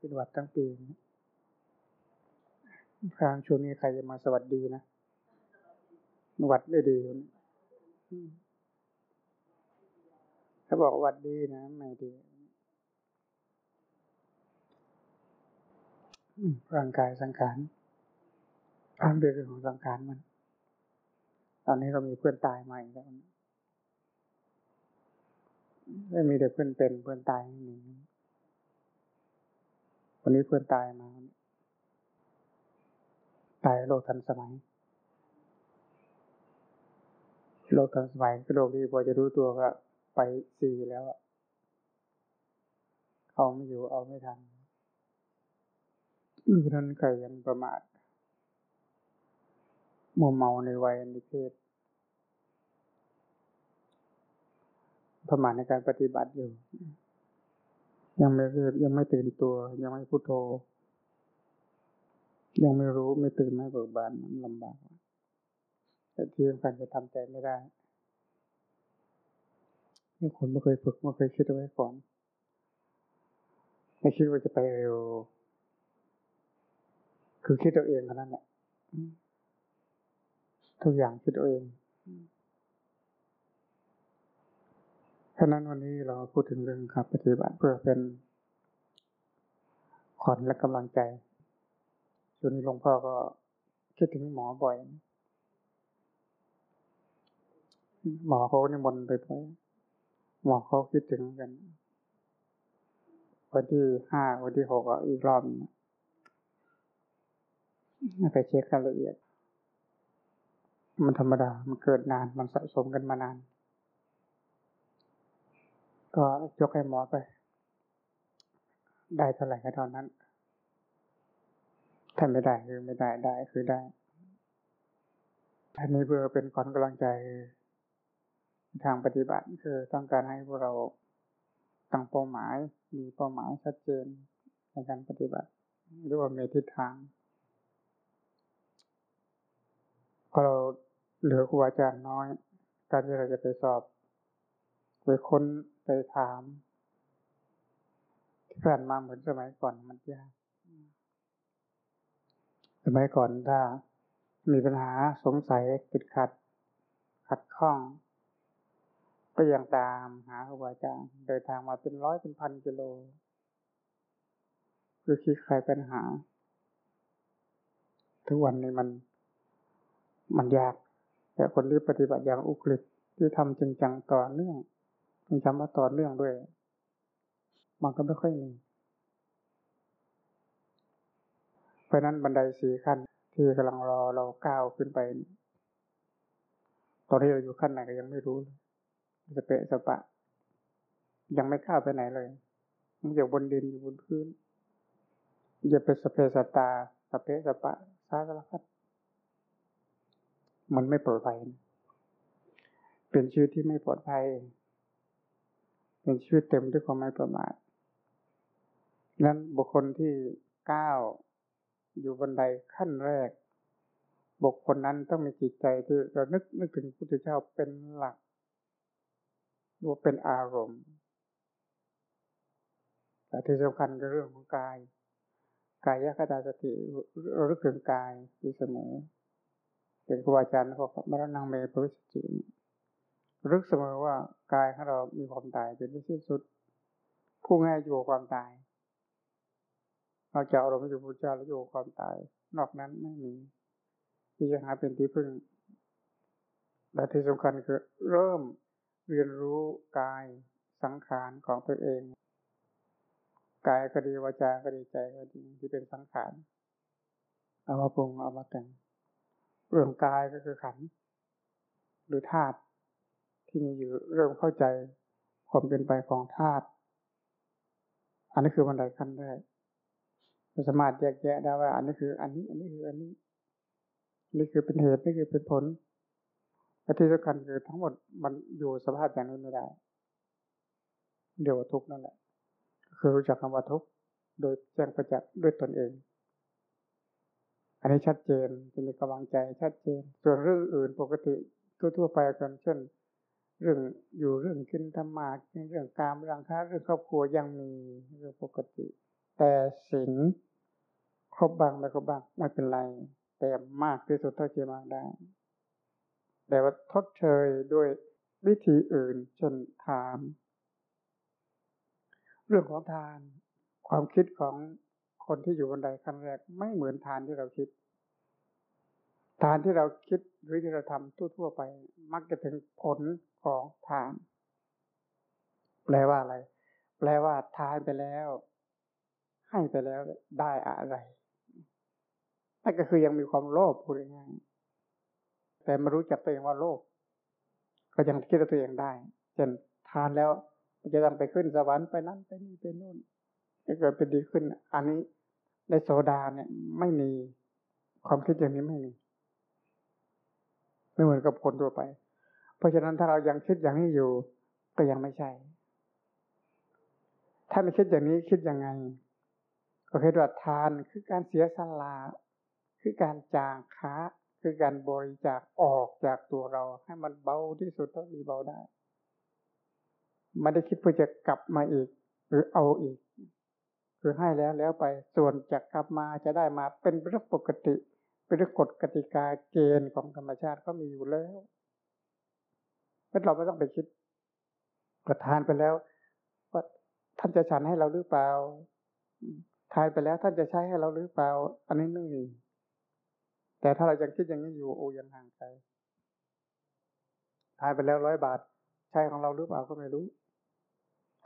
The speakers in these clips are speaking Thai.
เป็นหวัดทั้งปีพรางช่วงนี้ใครจะมาสวัสดีนะหวัดไม่ดีถ้าบอกวัดดีนะไม่ดีร่างกายสังขารอันเป็นเรื่องของสังขารมัน ตอนนี้เรามีเพื่อนตายใหม่แล้วไม่มีแต่เพื่อนเป็นเพื่อนตายหนึ่ง วันนี้เพื่อนตายมา ตายโลกทันสมัย โลกทันสมัยก็โลกที่พอจะรู้ตัวก็ไปสี่แล้วเขาไม่อยู่เอาไม่ทันอือนั้นใครยังประมาทมัวเมาในวัยในเพศประมาทในการปฏิบัติอยู่ ยังไม่เรียบยังไม่ตื่นตัว ยังไม่พุโทโธ ยังไม่รู้ไม่ตื่นไม่เบิกบานมันลำบากแต่ที่สำคัญจะทำใจไม่ได้นี่คนไม่เคยฝึกไม่เคยคิดเอาไว้ก่อน ไม่คิดว่าจะไปเร็ว คือคิดตัวเองเท่านั้นแหละทุกอย่างคิดตัวเอง ฉะนั้นวันนี้เราพูดถึงเรื่องครับปฏิบัติเพื่อเป็นขวัญและกำลังใจช่วงนี้หลวงพ่อก็คิดถึงหมอบ่อย หมอเขานี่ยบนไปไปหมอเขาคิดถึงกัน วันที่ห้าวันที่หกอีกรอบไปเช็ครายละเอียด มันธรรมดา มันเกิดนาน มันสะสมกันมานาน ก็ยกให้หมอไป ได้เท่าไหร่ก็เท่านั้น ถ้าไม่ได้คือไม่ได้ได้คือได้อันนี้เพื่อเป็นขวัญกำลังใจทางปฏิบัติคือต้องการให้พวกเราตั้งเป้าหมาย มีเป้าหมายชัดเจนในการปฏิบัติ หรือว่ามีทิศทางพอเราเหลือครูอาจารย์น้อย การที่เราจะไปสอบไปค้น ไปถาม ที่ผ่านมาเหมือนสมัยก่อนมันยากสมัยก่อนถ้ามีปัญหาสงสัยติดขัด ขัดข้อง ก็ยังตามหาครูบาอาจารย์เดินทางมาเป็นร้อยเป็นพันกิโลคือคิดใครปัญหา ทุกวันนี้มัน มันยาก แต่คนที่ปฏิบัติอย่างอุกฤษที่ทำจริงจังต่อเนื่อง จริงจังมาต่อเนื่องด้วย มันก็ไม่ค่อยมี เพราะนั้นบันไดสี่ขั้น ที่กำลังรอเราก้าวขึ้นไป ตอนที่เราอยู่ขั้นไหนก็ยังไม่รู้สเปะสปะ ยังไม่ข้าวไปไหนเลยมันอยู่บนดินอยู่บนพื้นอย่าไปสเปสตาสเปสปะสารพัดมันไม่ปลอดภัย เป็นชีวิตที่ไม่ปลอดภัย เป็นชีวิตเต็มด้วยความไม่ประมาทนั้นบุคคลที่ก้าวอยู่บนไดขั้นแรก บุคคลนั้นต้องมีจิตใจที่เรานึกนึกถึงพระพุทธเจ้าเป็นหลักว่าเป็นอารมณ์ แต่ที่สำคัญก็เรื่องของกาย กายยคตาสติรึกถึงกายที่เสมอเป็นครูอาจารย์เขาบอกมรณงเมปวิสจิ รึกเสมอว่ากายของเรามีความตายเป็นที่สิ้นสุดผู้ง่ายอยู่ความตายนอกจากอารมณ์อยู่พุทธเจ้าแล้วอยู่ความตาย นอกนั้นไม่มีที่จะหาเป็นที่พึ่งและที่สำคัญคือเริ่มเรียนรู้กายสังขารของตัวเองกายก็ดีวาจาก็ดีใจก็ดีที่เป็นสังขารเอามาปรุงเอามาแต่งเรื่องกายก็คือขันหรือธาตุ ที่มีอยู่เริ่มเข้าใจความเป็นไปของธาตุอันนี้คือบันไดขั้นแรกสามารถแยกแยะได้ว่า อันนี้คืออันนี้ อันนี้คืออันนี้นี่คือเป็นเหตุนี่คือเป็นผลและที่สำคัญคือทั้งหมดมันอยู่สภาพอย่างนี้ไม่ได้ เดี๋ยวทุกนั่นแหละคือรู้จักคำว่าทุกโดยแจ้งประจักษ์ด้วยตนเอง อันนี้ชัดเจนจะมีกำลังใจชัดเจน ส่วนเรื่องอื่นปกติทั่วๆไปกันเช่น เรื่องอยู่เรื่องกินธรรมะเรื่องการรังค้าเรื่องครอบครัวยังมีเรื่องปกติ แต่ศีลครบบางไม่ครบบางไม่เป็นไร แต่มากที่สุดเท่าที่มากได้ แต่ว่าทดเชยด้วยวิธีอื่นเช่นทานเรื่องของทาน ความคิดของคนที่อยู่บนใดขั้นแรกไม่เหมือนทานที่เราคิด ทานที่เราคิดหรือที่เราทำทั่วๆไป มักจะถึงผลของทาน แปลว่าอะไร แปลว่าทานไปแล้ว ให้ไปแล้วได้อะไรนั่นก็คือยังมีความโลภพูดง่ายๆแต่ไม่รู้จักตัวเองว่าโลภก็ยังคิดตัวเองได้เช่นทานแล้วจะต้องไปขึ้นสวรรค์ไปนั่นไปนี่ไปนู่นจะเกิดเป็นดีขึ้น อันนี้ในโสดาเนี่ยไม่มีความคิดอย่างนี้ไม่มี ไม่เหมือนกับคนทั่วไป เพราะฉะนั้นถ้าเรายังคิดอย่างนี้อยู่ก็ยังไม่ใช่ ถ้าไม่คิดอย่างนี้คิดยังไง ก็คิดว่าทานคือการเสียสละคือการจางค้าคือการบริจาคออกจากตัวเรา ให้มันเบาที่สุดเท่าที่เบาได้ ไม่ได้คิดเพื่อจะกลับมาอีก หรือเอาอีก คือให้แล้วแล้วไปส่วนจะกลับมาจะได้มาเป็นเรื่องปกติ เป็นกฎกติกาเกณฑ์ของธรรมชาติก็มีอยู่แล้วเราะเราไม่ต้องไปคิดก็ทานไปแล้ว ว่าท่านจะฉันให้เราหรือเปล่าทานไปแล้วท่านจะใช้ให้เราหรือเปล่า อันนี้ไม่มีแต่ถ้าเรายังคิดอย่างนี้อยู่โอ้ยังห่างไกลทานไปแล้วร้อยบาท ใช้ของเราหรือเปล่าก็ไม่รู้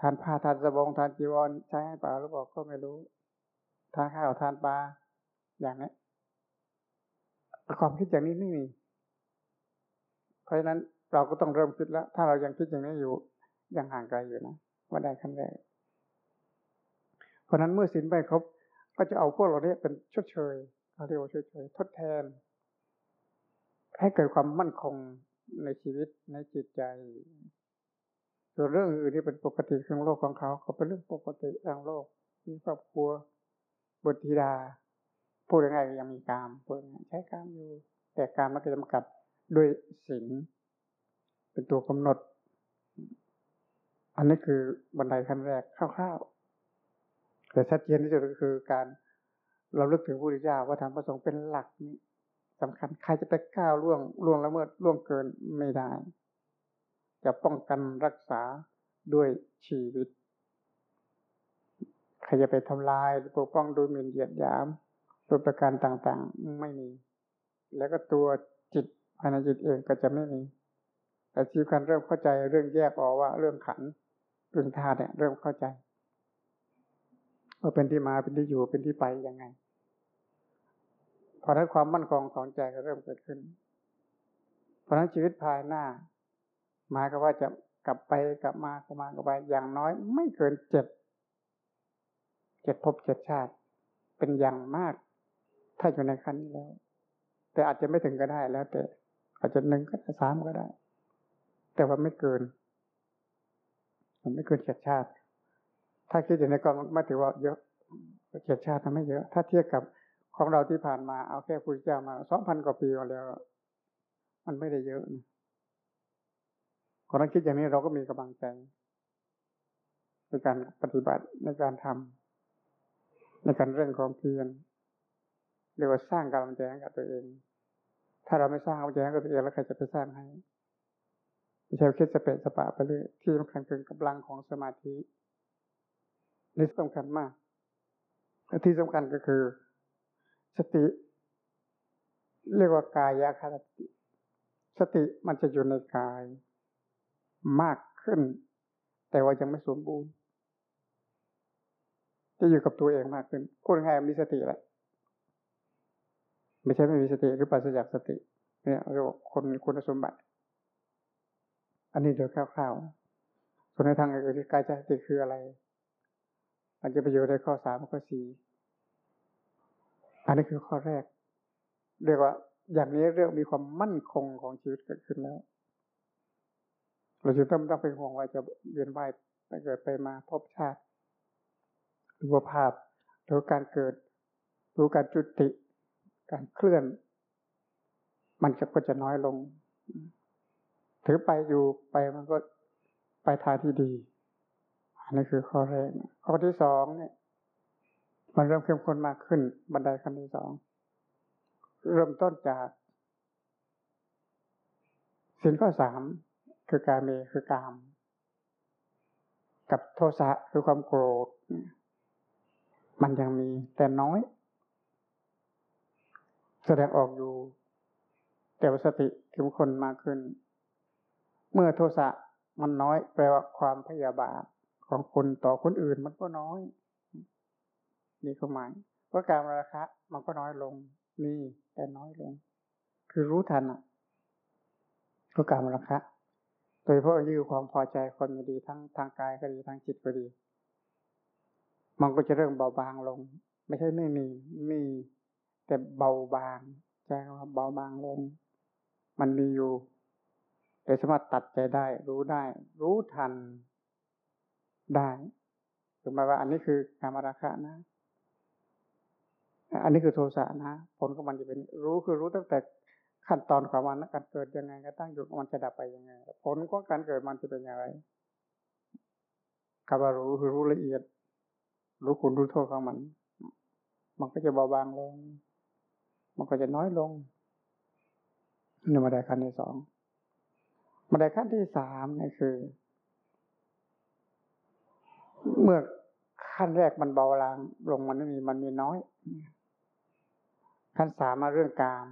ทานผ้าทานสบงทานจีวรใช้ให้เปล่าหรือเปล่าก็ไม่รู้ ทานข้าวทานปลาอย่างนี้ ความคิดอย่างนี้ไม่มี เพราะฉะนั้นเราก็ต้องเริ่มคิดแล้ว ถ้าเรายังคิดอย่างนี้อยู่ ยังห่างไกลอยู่นะว่าได้ขั้นแรก เพราะนั้นเมื่อสินไปครบ ก็จะเอาพวกเราเนี้ยเป็นชดเชยเขาเรียกว่าช่วยทดแทน ให้เกิดความมั่นคงในชีวิตในจิตใจส่วนเรื่องอื่นที่เป็นปกติของโลกของเขาเขาเป็นเรื่องปกติทางโลกมีครอบครัวบุตรธิดา พูดยังไงยังมีกามพูดยังไงใช้กามอยู่ แต่การมันก็จำกัดด้วยศีลเป็นตัวกำหนด อันนี้คือบันไดขั้นแรกคร่าวๆแต่ชัดเจนที่สุดก็คือการเราลึกถึงพระพุทธเจ้าว่าธรรมประสงค์เป็นหลักนี้สำคัญใครจะไปก้าวล่วงล่วงละเมิดล่วงเกินไม่ได้ จะป้องกันรักษาด้วยชีวิต ใครจะไปทำลายหรือปกป้องโดยมิ่นเหยียดหยาม โดยประการต่างๆ ไม่มี แล้วก็ตัวจิตภายในจิตเองก็จะไม่มี แต่ชีวิตการเริ่มเข้าใจเรื่องแยกออกว่าเรื่องขันเรื่องธาตุเนี่ยเริ่มเข้าใจว่าเป็นที่มาเป็นที่อยู่เป็นที่ไปยังไงพราะนั้นความมั่นคงของใจก็เริ่มเกิดขึ้น เพราะนั้นชีวิตภายหน้าหมายก็ว่าจะกลับไปกลับมากลับมากลับไปอย่างน้อย ไม่เกินเจ็ดเจ็ดภพเจ็ดชาติ เป็นอย่างมาก ถ้าอยู่ในขั้นนี้แล้ว แต่อาจจะไม่ถึงก็ได้แล้ว แต่อาจจะหนึ่งก็ได้สามก็ได้ แต่ว่าไม่เกิน มันไม่เกินเจ็ดชาติ ถ้าคิดอย่างนี้ก็ไม่ถือว่าเยอะเจ็ดชาติมันไม่เยอะ ถ้าเทียบกับของเราที่ผ่านมาเอาแค่พุทธเจ้ามาสองพันกว่าปีมาแล้ว มันไม่ได้เยอะนะคนนั้นคิดอย่างนี้เราก็มีกำลังใจในการปฏิบัติในการทำในการเรื่องความเพียร เรียกว่าสร้างกำลังใจให้กับตัวเอง ถ้าเราไม่สร้างกำลังใจให้กับตัวเองแล้วใครจะไปสร้างให้ไม่ใช่คิดสเปะสปะไปเลยที่สำคัญคือกำลังของสมาธินี่สำคัญมากและที่สำคัญก็คือ สติ เรียกว่ากายคาติ สติมันจะอยู่ในกายมากขึ้น แต่ว่ายังไม่สมบูรณ์จะอยู่กับตัวเองมากขึ้นพูดง่ายมีสติแหละ ไม่ใช่ไม่มีสติหรือปัสจากสติ เนี่ยเรียกว่าคนคุณสมบัติ อันนี้โดยคร่าวๆส่วนในทางอื่นที่กายใจสติคืออะไรอาจจะไปอยู่ในข้อสามข้อสี่อันนี้คือข้อแรก เรียกว่า อย่างนี้เรื่องมีความมั่นคงของชีวิตเกิดขึ้นแล้ว เราจึงต้องต้องเป็นห่วงว่าจะเวียนว่ายไปเกิดไปมาพบชาติรูปภาพหรือการเกิดรู้การจุติ การเคลื่อน มันจะก็จะน้อยลง ถือไปอยู่ไปมันก็ไปทางที่ดี อันนี้คือข้อแรก ข้อที่สองเนี่ย มันเริ่มเข้มข้นมากขึ้น บันไดขั้นที่สอง เริ่มต้นจากสินข้อสามคือการเมคือกาม กับโทสะคือความโกรธ มันยังมีแต่น้อย แสดงออกอยู่ แต่ว่าสติเข้มข้นมากขึ้น เมื่อโทสะมันน้อย แปลว่าความพยาบาทของคนต่อคนอื่นมันก็น้อย นี่คือหมายว่าการราคะ มันก็น้อยลงมีแต่น้อยลง คือรู้ทันอะก็การราคะ โดยเพราะยือความพอใจคนดีทั้งทางกายก็ดีทางจิตก็ดี มันก็จะเริ่มเบาบางลง ไม่ใช่ไม่มีมี แต่เบาบางใช่ว่าเบาบางลง มันมีอยู่แต่สามารถตัดใจได้ รู้ได้ รู้ทันได้ถึงหมาว่า อันนี้คือการมราคะนะ อันนี้คือโทสะนะ ผลของมันจะเป็น รู้คือรู้ตั้งแต่ขั้นตอนของมันการเกิดยังไงก็ตั้งอยู่มันจะดับไปยังไง ผลของการเกิดมันจะเป็นอย่างไรคำว่ารู้คือรู้ละเอียด รู้คุณรู้โทษของมัน มันก็จะเบาบางลง มันก็จะน้อยลงในมาได้ขั้นที่สองมาได้ขั้นที่สามนี่คือ เมื่อขั้นแรกมันเบาลางลงมันไม่มีมันมีน้อย ขั้นสามมาเรื่องกาม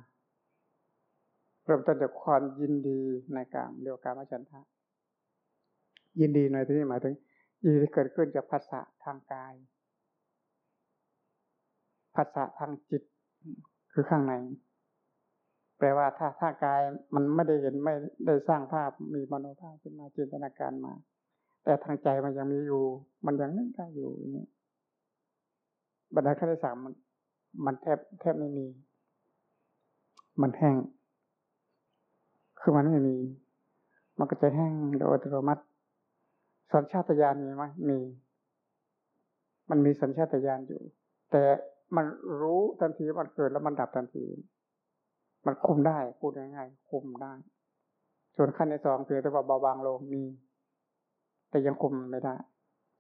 เริ่มต้นจากความยินดีในกามเรียกกามฉันทะยินดีในที่นี้หมายถึงยินดีเกิดขึ้นจากภาษาทางกายภาษาทางจิต คือข้างใน แปลว่าถ้าถ้ากายมันไม่ได้เห็นไม่ได้สร้างภาพมีมโนภาพขึ้นมาจินตนาการมา แต่ทางใจมันยังมีอยู่ มันยังนึกได้อยู่อย่างนี้บรรดาขั้นที่สามมันมันแทบแทบไม่มี มันแห้ง คือมันไม่มี มันก็จะแห้งโดยอัตโนมัติ สัญชาตญาณมีไหมมี มันมีสัญชาตญาณอยู่ แต่ มันรู้ทันทีมันเกิดแล้วมันดับทันที มันคุมได้พูดง่ายๆคุมได้ ส่วนขั้นที่สองคือแต่ว่าเบาบางลงมี แต่ยังคุมไม่ได้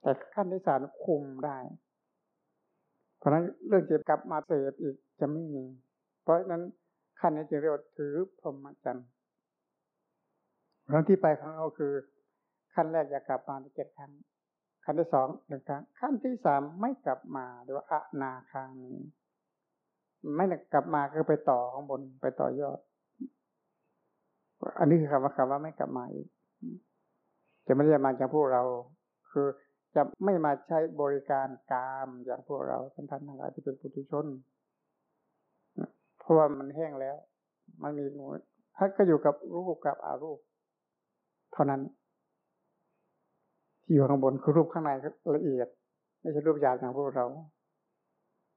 แต่ขั้นที่สามคุมได้ เพราะฉะนั้นเรื่องเจ็บกลับมาเสพอีกจะไม่มี เพราะฉะนั้นขั้นนี้จึงเรียกว่าถือพรหมจรรย์ครั้งที่ไปของเราคือ ขั้นแรกอยากกลับมาเจ็ดครั้ง ขั้นที่สองหนึ่งครั้งขั้นที่สามไม่กลับมาหรือว่าอนาคามีไม่กลับมาคือไปต่อข้างบนไปต่อยอด อันนี้คือคำว่าคำว่าไม่กลับมาอีกจะไม่ได้มาจากพวกเรา คือจะไม่มาใช้บริการกามอย่างพวกเราท่านท่านทั้งหลายที่เป็นปุถุชน เพราะว่ามันแห้งแล้ว มันมีหนูท่านก็อยู่กับรูปกับอารูป เท่านั้น อยู่ข้างบนคือรูปข้างในละเอียด ไม่ใช่รูปหยาบอย่างพวกเรา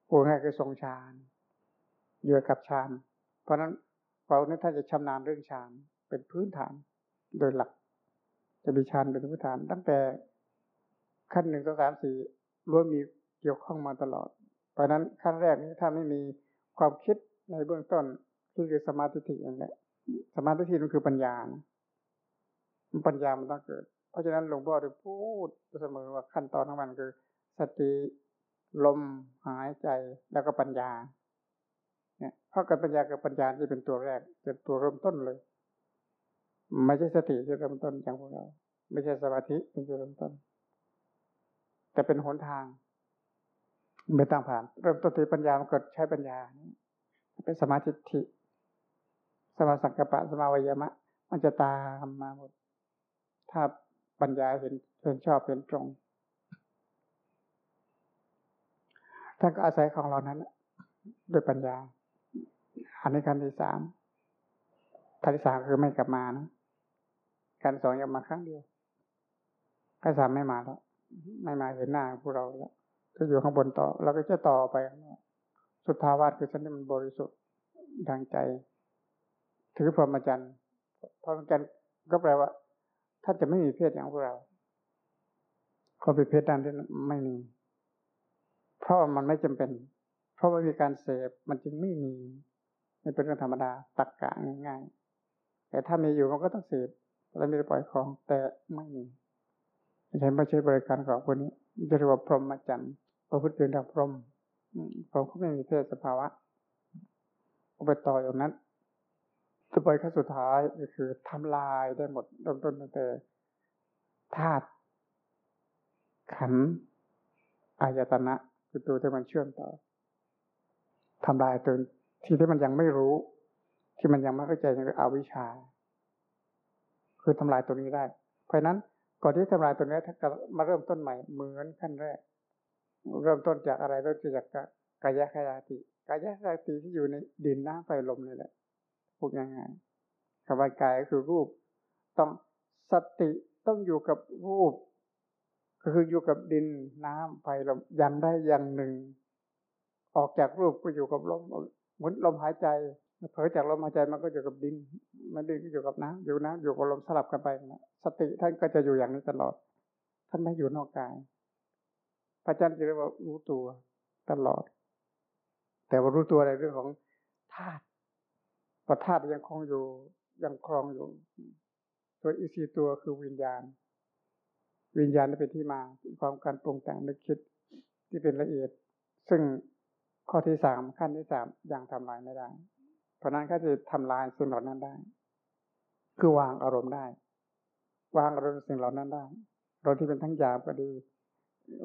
โอ้ง่ายคือทรงฌานอยู่กับฌานเพราะนั้นเราเนี่ยถ้าจะชำนาญเรื่องฌานเป็นพื้นฐานโดยหลัก จะมีฌานเป็นพื้นฐาน ตั้งแต่ขั้นหนึ่งสองสามสี่ล้วนมีเกี่ยวข้องมาตลอด เพราะนั้นขั้นแรกนี้ถ้าไม่มีความคิดในเบื้องต้นคือสมาธิอย่างนี้สมาธิมันคือปัญญานปัญญามันต้องเกิด ราะฉะนั้นหลวงพ่อจะพูดเสมอว่าขั้นตอนของมันคือ สติลมหายใจแล้วก็ปัญญา เนี่ยเพราะการปัญญากับปัญญาที่เป็นตัวแรกเป็นตัวเริ่มต้นเลย ไม่ใช่สติที่เริ่มต้นอย่างพวกเรา ไม่ใช่สมาธิเป็นตัวเริ่มต้น แต่เป็นหนทาง ไม่ต้องผ่าน เริ่มต้นที่ปัญญามันเกิดใช้ปัญญาเป็นสมาธิทิสมาสังกปะสมาวิยมะ มันจะตามมาหมดถ้า ปัญญาเห็นเห็นชอบเห็นตรงท่านก็อาศัยของเรานั้นด้วยปัญญา อันนี้ขั้นที่สามขั้นที่สามคือไม่กลับมานะขั้นสองยังมาครั้งเดียวขั้นสามไม่มาแล้วไม่มาเห็นหน้าพวกเราแล้วก็อยู่ข้างบนต่อเราก็จะต่อไปสุดทาวาสคือฉันนี่มันบริสุทธิ์ดังใจ ถือพรหมจรรย์พรหมจรรย์ก็แปลว่า ท่าจะไม่มีเพศอย่างพวกเราก็เป็นเพศด้านที่ไม่มี เพราะมันไม่จำเป็น เพราะว่ามีการเสพมันจึงไม่มีไม่เป็นเรื่องธรรมดาตักกะง่ายๆ แต่ถ้ามีอยู่มันก็ต้องเสพแล้วมีปล่อยของ แต่ไม่มีใช่ไม่ใช่บริการของคนนี้จะเรียกว่าพรหมจรรย์ประพฤติเดินทางพรหมผมก็ไม่มีเพศสภาวะก็ไปต่ออย่างนั้น ต่อไปขั้นสุดท้ายก็คือทำลายได้หมดเริ่มต้นตั้งแต่ธาตุขันอายตนะคือตัวที่มันเชื่อมต่อทำลายตัวที่ที่มันยังไม่รู้ ที่มันยังไม่เข้าใจคืออวิชชา คือทำลายตัวนี้ได้ เพราะนั้นก่อนที่ทำลายตัวนี้ถ้ามาเริ่มต้นใหม่เหมือนขั้นแรก เริ่มต้นจากอะไรเริ่มจากกายคยาติกายคยาติที่อยู่ในดินน้ำไฟลมนี่แหละ พูดง่ายๆคำว่ากายก็คือรูป ต้องสติต้องอยู่กับรูป ก็คืออยู่กับดินน้ำไฟลมย่างได้อย่างหนึ่ง ออกจากรูปก็อยู่กับลมเหมือนลมหายใจเผยจากลมหายใจมันก็อยู่กับดิน มันดินก็อยู่กับน้ำอยู่น้ำอยู่กับลมสลับกันไปนะสติท่านก็จะอยู่อย่างนี้ตลอด ท่านไม่อยู่นอกกาย พระอาจารย์จะเรียกว่ารู้ตัวตลอด แต่ว่ารู้ตัวในเรื่องของธาตุ พระธาตุยังคงอยู่ยังครองอยู่ตัวอีสีตัวคือวิญญาณ วิญญาณเป็นที่มาความการปรุงแต่งนึกคิดที่เป็นละเอียด ซึ่งข้อที่สามขั้นที่สามยังทำลายไม่ได้ เพราะนั้นก็จะทำลายสิ่งเหล่านั้นได้ คือวางอารมณ์ได้ วางอารมณ์สิ่งเหล่านั้นได้เราที่เป็นทั้งหยาบก็ดี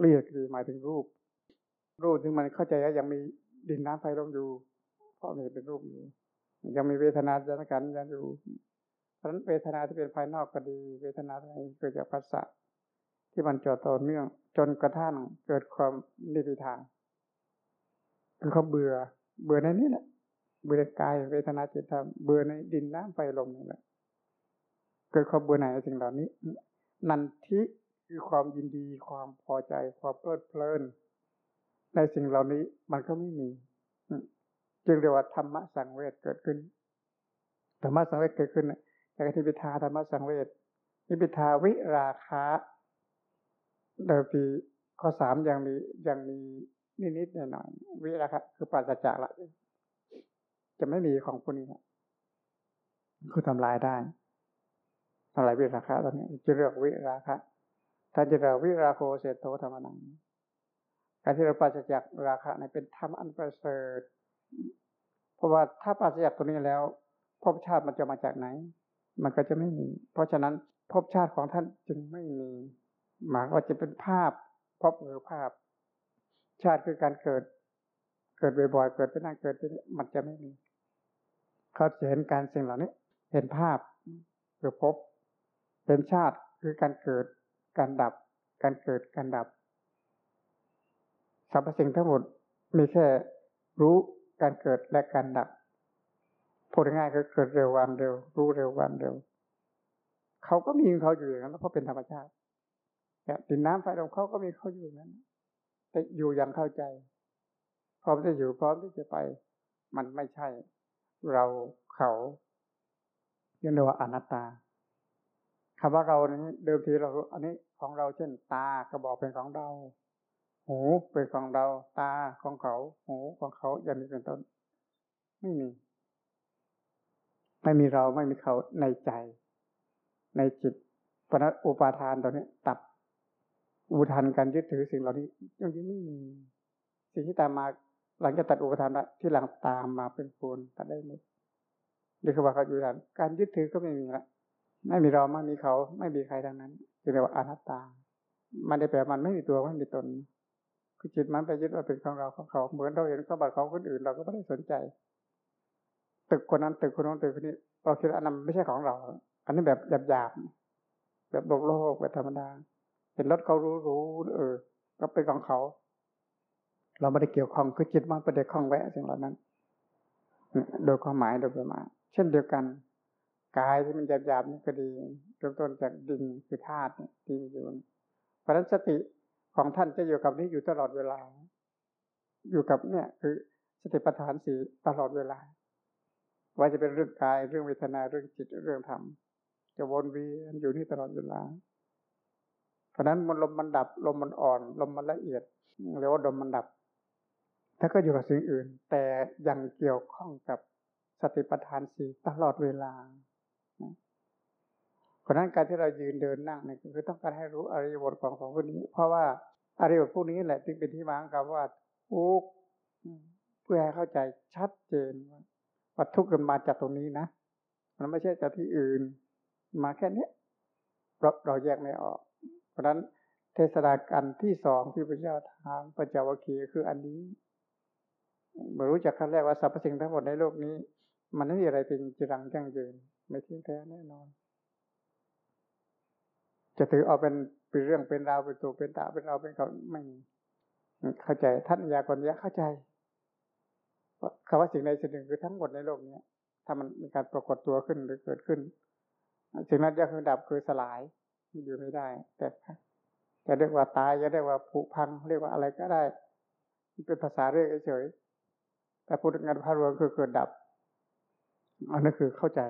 เรียกดีหมายถึงรูป รูปที่มันเข้าใจว่ายังมีดินน้ำไฟลมอยู่ เพราะมันเป็นรูปอยู่ ยังมีเวทนาจารกันยังอยู่เพราะนั้นเวทนาที่เป็นภายนอกก็ดี เวทนาที่เกิดจากภาษาที่มันจอต่อเนื่อง จนกระทั่งเกิดความนิพพิทาคือเขาเบื่อ เบื่อในนี้แหละ เบื่อกายเวทนาจิตธรรมเบื่อในดินน้ำไฟลมนี่แหละ เกิดความเบื่อหน่ายในสิ่งเหล่านี้ นันทิคือความยินดีความพอใจความเพลิดเพลิน ในสิ่งเหล่านี้มันก็ไม่มี จึงเรียกว่าธรรมะสังเวชเกิดขึ้นธรรมะสังเวชเกิดขึ้นจากทิพิทาธรรมะสังเวชนิพิทาวิราคะเดิมทีข้อสามยังมียังมีนิดๆหน่อยๆวิราคะคือปัสจากละจะไม่มีของพวกนี้คือทำลายได้ทำลายวิราคะตอนนี้จะเรียกวิราคะถ้าจะเรียกวิราโคเสตโตธรรมนังการที่เราปัสจากราคะในเป็นธรรมอันประเสริฐ เพราะว่าถ้าปราศจากตัวนี้แล้วภพชาติมันจะมาจากไหน มันก็จะไม่มี เพราะฉะนั้นภพชาติของท่านจึงไม่มีหมายว่าจะเป็นภาพภพหรือภาพ ชาติคือการเกิด เกิดบ่อยๆเกิดไปนั่งเกิดไปมันจะไม่มีเขาจะเห็นการสิ่งเหล่านี้ เห็นภาพคือพบเป็นชาติคือการเกิด การดับ การเกิดการดับสรรพสิ่งทั้งหมดมีแค่รู้ การเกิดและการดับพูดง่ายก็เกิดเร็ววันเร็ว รู้เร็ววันเร็ว เขาก็มีเขาอยู่อย่างนั้นเพราะเป็นธรรมชาติดินน้ำไฟลมเขาก็มีเขาอยู่นั้น แต่อยู่อย่างเข้าใจ พร้อมจะอยู่พร้อมที่จะไป มันไม่ใช่ เราเขาเรียกว่าอนัตตาคำว่าเรานี้เดิมทีเรา อันนี้ของเราเช่นตาก็บอกเป็นของเรา หูเป็นของเรา ตาของเขา หูของเขาอย่างนี้เป็นต้น ไม่มี ไม่มีเราไม่มีเขาในใจ ในจิตเพระนั้นอุปาทานตอนนี้ตัดอุปทานการยึดถือสิ่งเหล่านี้ยังไม่มีสิ่งที่ตามมาหลังจากตัดอุปทานที่หลังตามมาเป็นปูนตัดได้ไหมนี่คือว่าเขาอยู่ดันการยึดถือก็ไม่มีละไม่มีเราไม่มีเขา ไม่มีใครทั้งนั้นเรียกว่าอนัตตา มันได้แปลมันไม่มีตัวไม่มีตน คือจิตมันไปยึดว่าเป็นของเราของเขาเหมือนเราเห็นสมบัติของคนอื่นเราก็ไม่ได้สนใจ ตึกคนนั้นตึกคนนั้นตึกคนนี้เราคิดอันนั้นไม่ใช่ของเรา อันนี้แบบหยาบๆแบบโลกโลกแบบธรรมดาเห็นรถเขารู้รู้เออ ก็เป็นของเขา เราไม่ได้เกี่ยวข้องคือจิตมันไปได้ข้องแวะสิ่งเหล่านั้น โดยความหมายโดยประมาณเช่นเดียวกันกายที่มันหยาบๆนี่ก็ดีเริ่มต้นจากดินคือธาตุที่อยู่เพราะนั้นสติ ของท่านจะอยู่กับนี้อยู่ตลอดเวลา อยู่กับเนี่ย คือสติปัฏฐานสีตลอดเวลา ว่าจะเป็นเรื่องกายเรื่องเวทนาเรื่องจิตเรื่องธรรมจะวนเวียนอยู่นี่ตลอดเวลา เพราะนั้นมันลมมันดับ ลมมันอ่อน ลมมันละเอียดเรียกว่าลมมันดับ ถ้าก็อยู่กับสิ่งอื่น แต่ยังเกี่ยวข้องกับสติปัฏฐานสีตลอดเวลาเพราะนั้นการที่เรายืนเดินนั่งเนี่ยคือต้องการให้รู้อริยบทของของพวกนี้ เพราะว่า อริยบทพวกนี้แหละที่เป็นที่มาของคำว่าทุกเพื่อให้เข้าใจชัดเจนว่าวัตถุกันมาจากตรงนี้นะมันไม่ใช่จากที่อื่น มาแค่นี้เราเราแยกไม่ออก เพราะฉะนั้นเทศนาการที่สองที่พระเจ้าทางพระเจ้าวคีคืออันนี้เมื่อรู้จักขั้นแรกว่าสรรพสิ่งทั้งหมดในโลกนี้ มันไม่มีอะไรเป็นจรังยั่งยืน ไม่ทิ้งแท้แน่นอน จะถือเอาเป็นเป็นเรื่องเป็นราวเป็นตัวเป็นตาเป็นเราเป็นเขาไม่เข้าใจท่านยากรยะเข้าใจคำว่าสิ่งใดสิ่งหนึ่งคือทั้งหมดในโลกนี้ถ้ามันมีการปรากฏตัวขึ้นหรือเกิดขึ้นสิ่งนั้นจะคือดับคือสลายอยู่ไม่ได้ แต่จะเรียกว่าตายจะเรียกว่าผุพัง เรียกว่าอะไรก็ได้เป็นภาษาเรียกเฉยแต่พูดงานภาพรวมคือเกิดดับอันนั้นคือเข้าใจ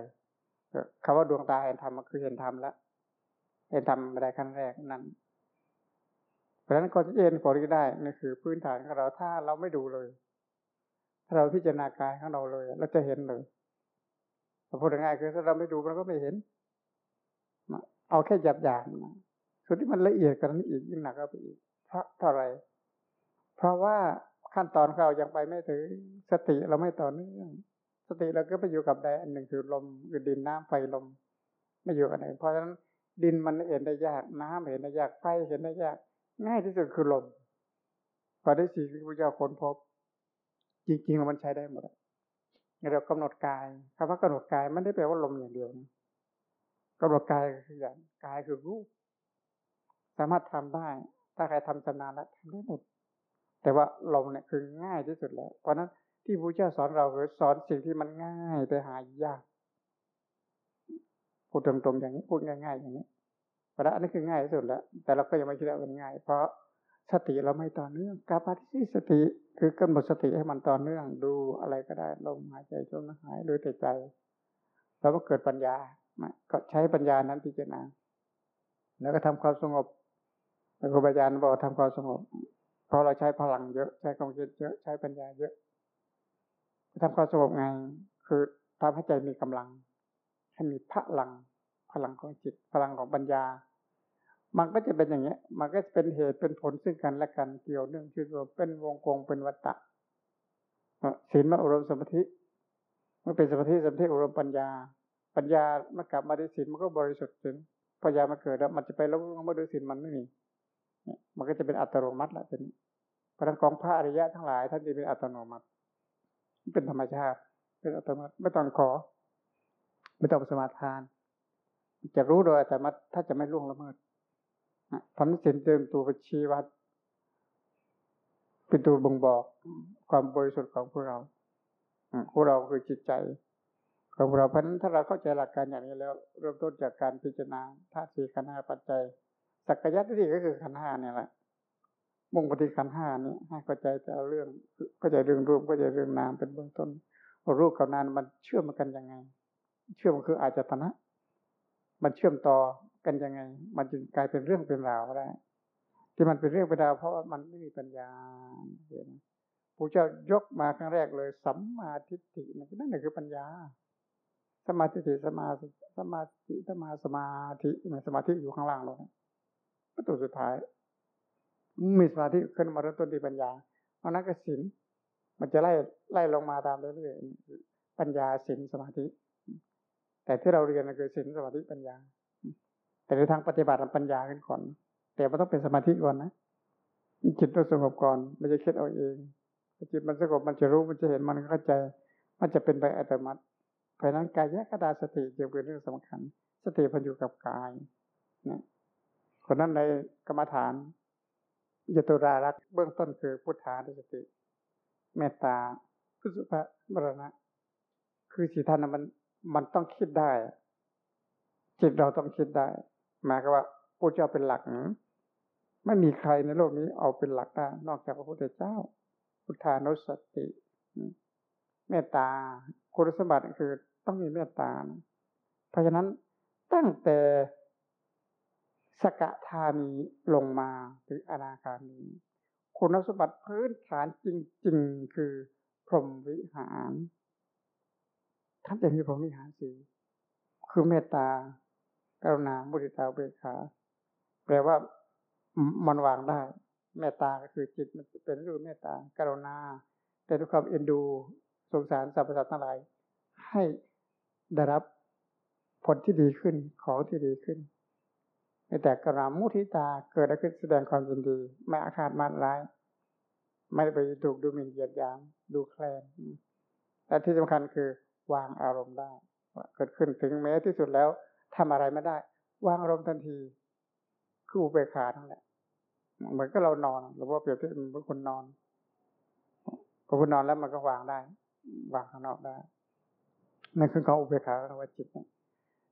คำว่าดวงตาเห็นธรรมคือเห็นธรรมแล้ว เห็นธรรมอะไรขั้นแรกนั้น เพราะฉะนั้นก่อนที่เอ็นก่อนที่ได้นี่คือ พื้นฐานของเราถ้าเราไม่ดูเลยถ้าเราพิจารณากายของเราเลย เราจะเห็นเลยพูดง่ายคือถ้าเราไม่ดูมันก็ไม่เห็น เอาแค่หยาบหยาบนะส่วนที่มันละเอียดกันนั้นอีกยิ่งหนักก็ไปอีกเพราะเท่าไร เพราะว่าขั้นตอนเรายังไปไม่ถึงสติเราไม่ต่อเนื่องสติเราก็ไปอยู่กับใดอันหนึ่งคือลมคือดินน้ำไฟลม ไม่อยู่อันไหนเพราะฉะนั้น ดินมันเห็นได้ยาก น้ำเห็นได้ยากไฟเห็นได้ยาก ง่ายที่สุดคือลมพอได้สิ่งที่พระเจ้าค้นพบ จริงๆมันใช้ได้หมดเรากำหนดกายคำว่ากำหนดกายไม่ได้แปลว่าลมอย่างเดียวนะกำหนดกายคืออย่างกายคือรูป สามารถทำได้ ถ้าใครทำชำนาญแล้วทำได้หมด แต่ว่าลมเนี่ยคือง่ายที่สุดแล้ว เพราะนั้นที่พระเจ้าสอนเราคือสอนสิ่งที่มันง่ายแต่หายาก พูดตรงๆอย่างนี้พูดง่ายๆอย่างนี้พระอันนี้คือง่ายที่สุดแล้วแต่เราก็ยังไม่คิดว่ามันง่าย เพราะสติเราไม่ต่อเนื่องกาปฏิสติคือกำหนดสติให้มันต่อเนื่องดูอะไรก็ได้ลมหายใจจนหายโดยแต่ใจแล้วก็เกิดปัญญาก็ใช้ปัญญานั้นพิจารณา แล้วก็ทำความสงบครูบาอาจารย์บอกทำความสงบพอเราใช้พลังเยอะใช้ความคิดเยอะใช้ปัญญาเยอะทำความสงบไงคือทำให้ใจมีกำลัง ให้มีพลัง พลังของจิต พลังของปัญญา มันก็จะเป็นอย่างเงี้ย มันก็จะเป็นเหตุเป็นผลซึ่งกันและกันเกี่ยวเนื่องคือว่าเป็นวงกลมเป็นวัตตะศีลมาอบรมสมาธิมื่เป็นสมาธิสมาธิอบรมปัญญา ปัญญาเมื่อกลับมาด้วยศีลมันก็บริสุทธิ์ถึงปัญญามาเกิดแล้วมันจะไปแล้วมาด้วยศีลมันไม่มีมันก็จะเป็นอัตโนมัติละเป็นพลังกองพระอริยะทั้งหลายท่านจะเป็นอัตโนมัติ เป็นธรรมชาติ เป็นอัตโนมัติไม่ต้องขอ ไม่ต้องสมาทาน จะรู้โดยแต่มาถ้าจะไม่ล่วงละเมิดพันสินเติมตัวปชี้วัด เป็นตัวบ่งบอกความบริสุทธิ์ของพวกเราพวกเราคือจิตใจของเราเพราะนั้นถ้าเราเข้าใจหลักการอย่างนี้แล้ว เริ่มต้นจากการพิจารณาธาตุสี่ขันธ์ห้าปัจจัยสักกายะที่ก็คือขันธ์ห้าเนี่ยแหละมุ่งปฏิขันห้านี่ให้เข้าใจแต่เรื่องเข้าใจเรื่องรูปเข้าใจเรื่องนามเป็นเบื้องต้นรูปกับนามมันเชื่อมกันยังไง เชื่อมคืออาจจะตนะ มันเชื่อมต่อกันยังไง มันจึงกลายเป็นเรื่องเป็นราวได้ ที่มันเป็นเรื่องเป็นราวเพราะว่ามันไม่มีปัญญาเห็นผู้เจ้ายกมาครั้งแรกเลย สัมมาทิฏฐินั่นแหละคือปัญญาสมาธิสมาสมาธิสมาสมาธิสมาธิอยู่ข้างล่างเลยประตูสุดท้ายมีสมาธิขึ้นมาเริ่มต้นที่ปัญญาเพราะนั้นก็ศีลมันจะไล่ไล่ลงมาตามเรื่อยๆปัญญาศีลสมาธิ แต่ที่เราเรียนคือศีลสมาธิปัญญา แต่ในทางปฏิบัติปัญญาขึ้นก่อน แต่มันต้องเป็นสมาธิก่อนนะจิตต้องสงบก่อนไม่จะคิดเอาเองจิตมันสงบมันจะรู้มันจะเห็นมันเข้าใจ มันจะเป็นไปอัตโนมัติเพราะนั้นกายกตาสติจึงเป็นเรื่องสำคัญ สติพันอยู่กับกายนะคนนั้นในกรรมฐานยตุรารักเบื้องต้นคือพุทธานุสติ เมตตาพุทธะมรณะ คือสีท่านมัน มันต้องคิดได้ จิตเราต้องคิดได้หมายก็ว่าพระเจ้าเป็นหลักไม่มีใครในโลกนี้เอาเป็นหลักได้นอกจากพระพุทธเจ้า พุทธานุสติเมตตาคุณสมบัติคือต้องมีเมตตาเพราะฉะนั้นตั้งแต่สกทามีลงมาถึงอนาคามี คุณสมบัติพื้นฐานจริง ๆ คือพรหมวิหาร ท่านจะมีพรหมวิหารสีคือเมตตา กรุณาบุริตาเบคาแปลว่ามันวางได้ เมตตาก็คือจิตมันเป็นรูปเมตตา กรุณา แต่ด้วยความเอ็นดูสงสารสรรพสัตว์ทั้งหลาย ให้ได้รับผลที่ดีขึ้นของที่ดีขึ้นแต่กระนามุทิตาเกิดขึ้นแสดงความยินดี ไม่อาฆาตมาร้าย ไม่ไปถูกดูหมิ่นเหยียดหยามดูแคลนและที่สำคัญคือ วางอารมณ์ได้เกิดขึ้นถึงแม้ที่สุดแล้วทำอะไรไม่ได้ วางอารมณ์ทันทีคืออุเบกขาทั้งแหละเหมือนกับเรานอนหรือว่าเปรียบเทียบเหมือนคนนอนพอคุณนอนแล้วมันก็วางได้ วางข้างนอกได้นั่นคือของอุเบกขาของจิต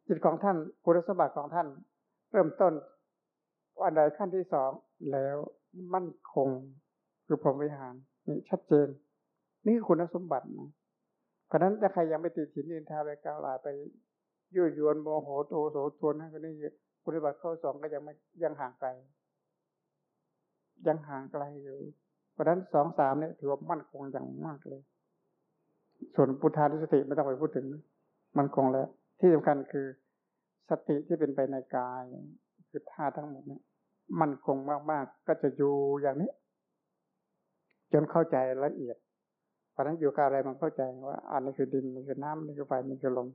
จิตของท่านคุณสมบัติของท่าน เริ่มต้นวันใดขั้นที่สองแล้วมั่นคงคือพรหมวิหารนี่ชัดเจน นี่คือคุณสมบัตินะ เพราะนั้นถ้าใครยังไม่ติดสินนินทาไปก้าวลาไปยุ่ยยวนโมโหโตโสทวนให้คนนี้ปฏิบัติข้อสองก็ยังไม่ยังห่างไกล ยังห่างไกลอยู่เพราะนั้นสองสามเนี่ยถือว่ามั่นคงอย่างมากเลย ส่วนปุถานุสติไม่ต้องไปพูดถึง มันคงแล้ว ที่สำคัญคือสติที่เป็นไปในกาย คือธาทั้งหมดเนี่ยมั่นคงมากๆ ก็จะอยู่อย่างนี้ จนเข้าใจละเอียด ราะนั้นอยู่กับอะไรมันเข้าใจว่าอันนี้คือดินนี่คือน้ำนี่คือไฟนี่คือลม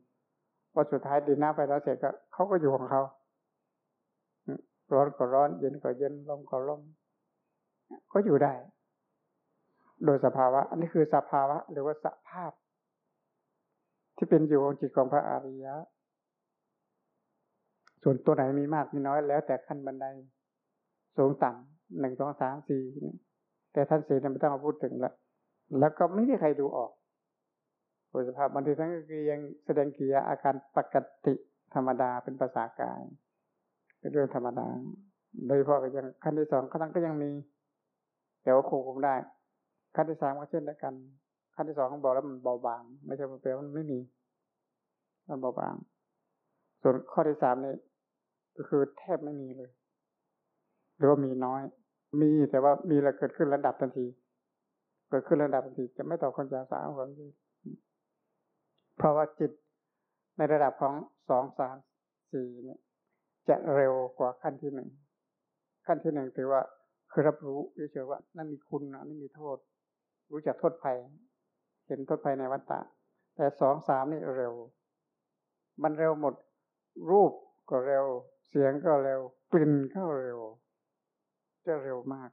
พอสุดท้ายดินน้ำไฟแล้วเสร็จก็เขาก็อยู่ของเขาร้อนก็ร้อน เย็นก็เย็นลมก็ลมก็อยู่ได้ โดยสภาวะ อันนี้คือสภาวะ หรือว่าสภาพ ที่เป็นอยู่ของจิตของพระอริยะ ส่วนตัวไหนมีมากมีน้อยแล้วแต่ขั้นบันได สูงต่ำหนึ่งสองสามสี่แต่ท่านเสียไม่ต้องมาพูดถึงล้ว แล้วก็ไม่มีใครดูออกโดยสภาพบางทีท่านก็ยังแสดงกิริยาอาการปกติธรรมดาเป็นภาษากาย เป็นเรื่องธรรมดา โดยเฉพาะก็ยังขั้นที่สองขั้นก็ยังมีแต่ว่าควบคุมได้ ขั้นที่สามก็เช่นเดียวกัน ขั้นที่สองเขาบอกแล้วมันเบาบาง ไม่ใช่แปลว่ามันไม่มีมันเบาบาง ส่วนข้อที่สามนี่ก็คือแทบไม่มีเลย หรือว่ามีน้อย มีแต่ว่ามีแล้วเกิดขึ้นระดับทันที กิดขึ้นระดับทันทีจะไม่ต่อคนจาสาวคนที่เพราะว่าจิตในระดับของสองสามสี่เนี่ยจะเร็วกว่าขั้นที่หนึ่งขั้นที่หนึ่งถือว่าคือรับรู้เฉยๆว่า นั่นมีคุณนะนั่นมีโทษ รู้จักโทษภัย เห็นโทษภัยในวัฏฏะแต่สองสามนี่เร็ว มันเร็วหมด รูปก็เร็ว เสียงก็เร็ว กลิ่นก็เร็ว จะเร็วมาก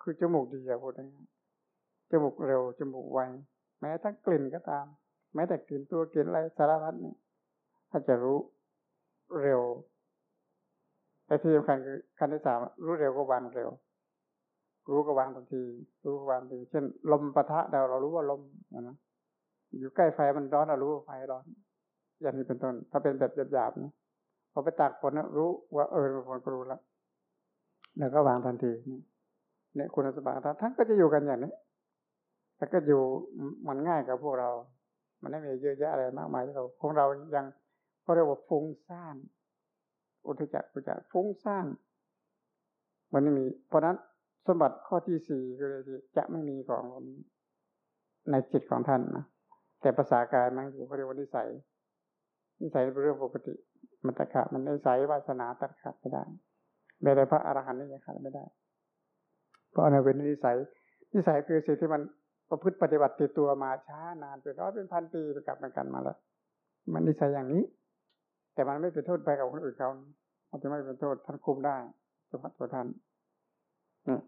คือจมูกดีอย่าพูดง่าย จมูกเร็วจมูกไวแม้ทั้งกลิ่นก็ตาม แม้แต่กลิ่นตัวกลิ่นอะไรสารพัดเนี่ยถ้าจะรู้เร็วแต่ที่สำคัญคือขั้นที่สามรู้เร็วก็วางเร็ว รู้ก็วางทันที รู้ก็วางทันทีเช่น ลมปะทะเราเรารู้ว่าลมนะอยู่ใกล้ไฟมันร้อนเรารู้ว่าไฟร้อน อย่างนี้เป็นต้น ถ้าเป็นแบบหยาบๆนะพอไปตากฝนนะรู้ว่าเออฝนก็รู้แล้วแล้วก็วางทันทีเนี่ยคุณสมบัติท่านก็จะอยู่กันอย่างนี้ แต่ก็อยู่มันง่ายกับพวกเรา มันไม่มีเยอะแยะอะไรมากมายที่เราของเรายังเขาเรียกว่าฟุ้งซ่านอุทจักอุจจักฟุ้งซ่านมันไม่มี เพราะนั้นสมบัติข้อที่สี่คือจะไม่มีของนี้ในจิตของท่านนะแต่ภาษากายมันอยู่เขาเรียกว่านิสัยนิสัยเป็นเรื่องปกติ มันตะขาดมันนิสัยวาสนาตัดขาดไม่ได้แม้แต่พระอรหันต์นี่ยังขาดไม่ได้ เพราะอันเป็นนิสัยนิสัยคือสิ่งที่มัน ประพฤติปฏิบัติติดตัวมาช้านานเป็นร้อยเป็นพันปีไปกลับมากันมาแล้ว มันนิสัยอย่างนี้ แต่มันไม่เป็นโทษไปกับคนอื่นเขามันจะไม่เป็นโทษท่านคุมได้สมบัติตัวท่าน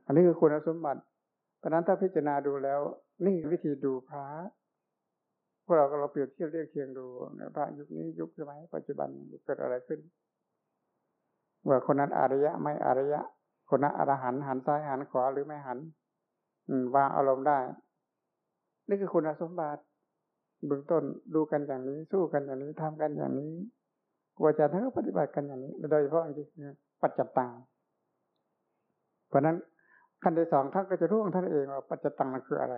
อันนี้คือคุณสมบัติเพราะนั้นถ้าพิจารณาดูแล้ว นี่วิธีดูพระพวกเราก็เราเปรียบเทียบเรียกเคียงดูพระยุคนี้ยุคสมัยปัจจุบันเกิดอะไรขึ้นว่าคนนั้นอารยะไม่อารยะ คนนั้นอรหันหันซ้ายหันขวาหรือไม่หันวางอารมณ์ได้ นี่คือคุณสมบัติเบื้องต้นดูกันอย่างนี้สู้กันอย่างนี้ทำกันอย่างนี้ครูอาจารย์ท่านก็ปฏิบัติกันอย่างนี้ โดยเฉพาะจริงๆปัจจตังเพราะนั้นขั้นที่สองท่านก็จะรู้ของท่านเองว่าปัจจตังมันคืออะไร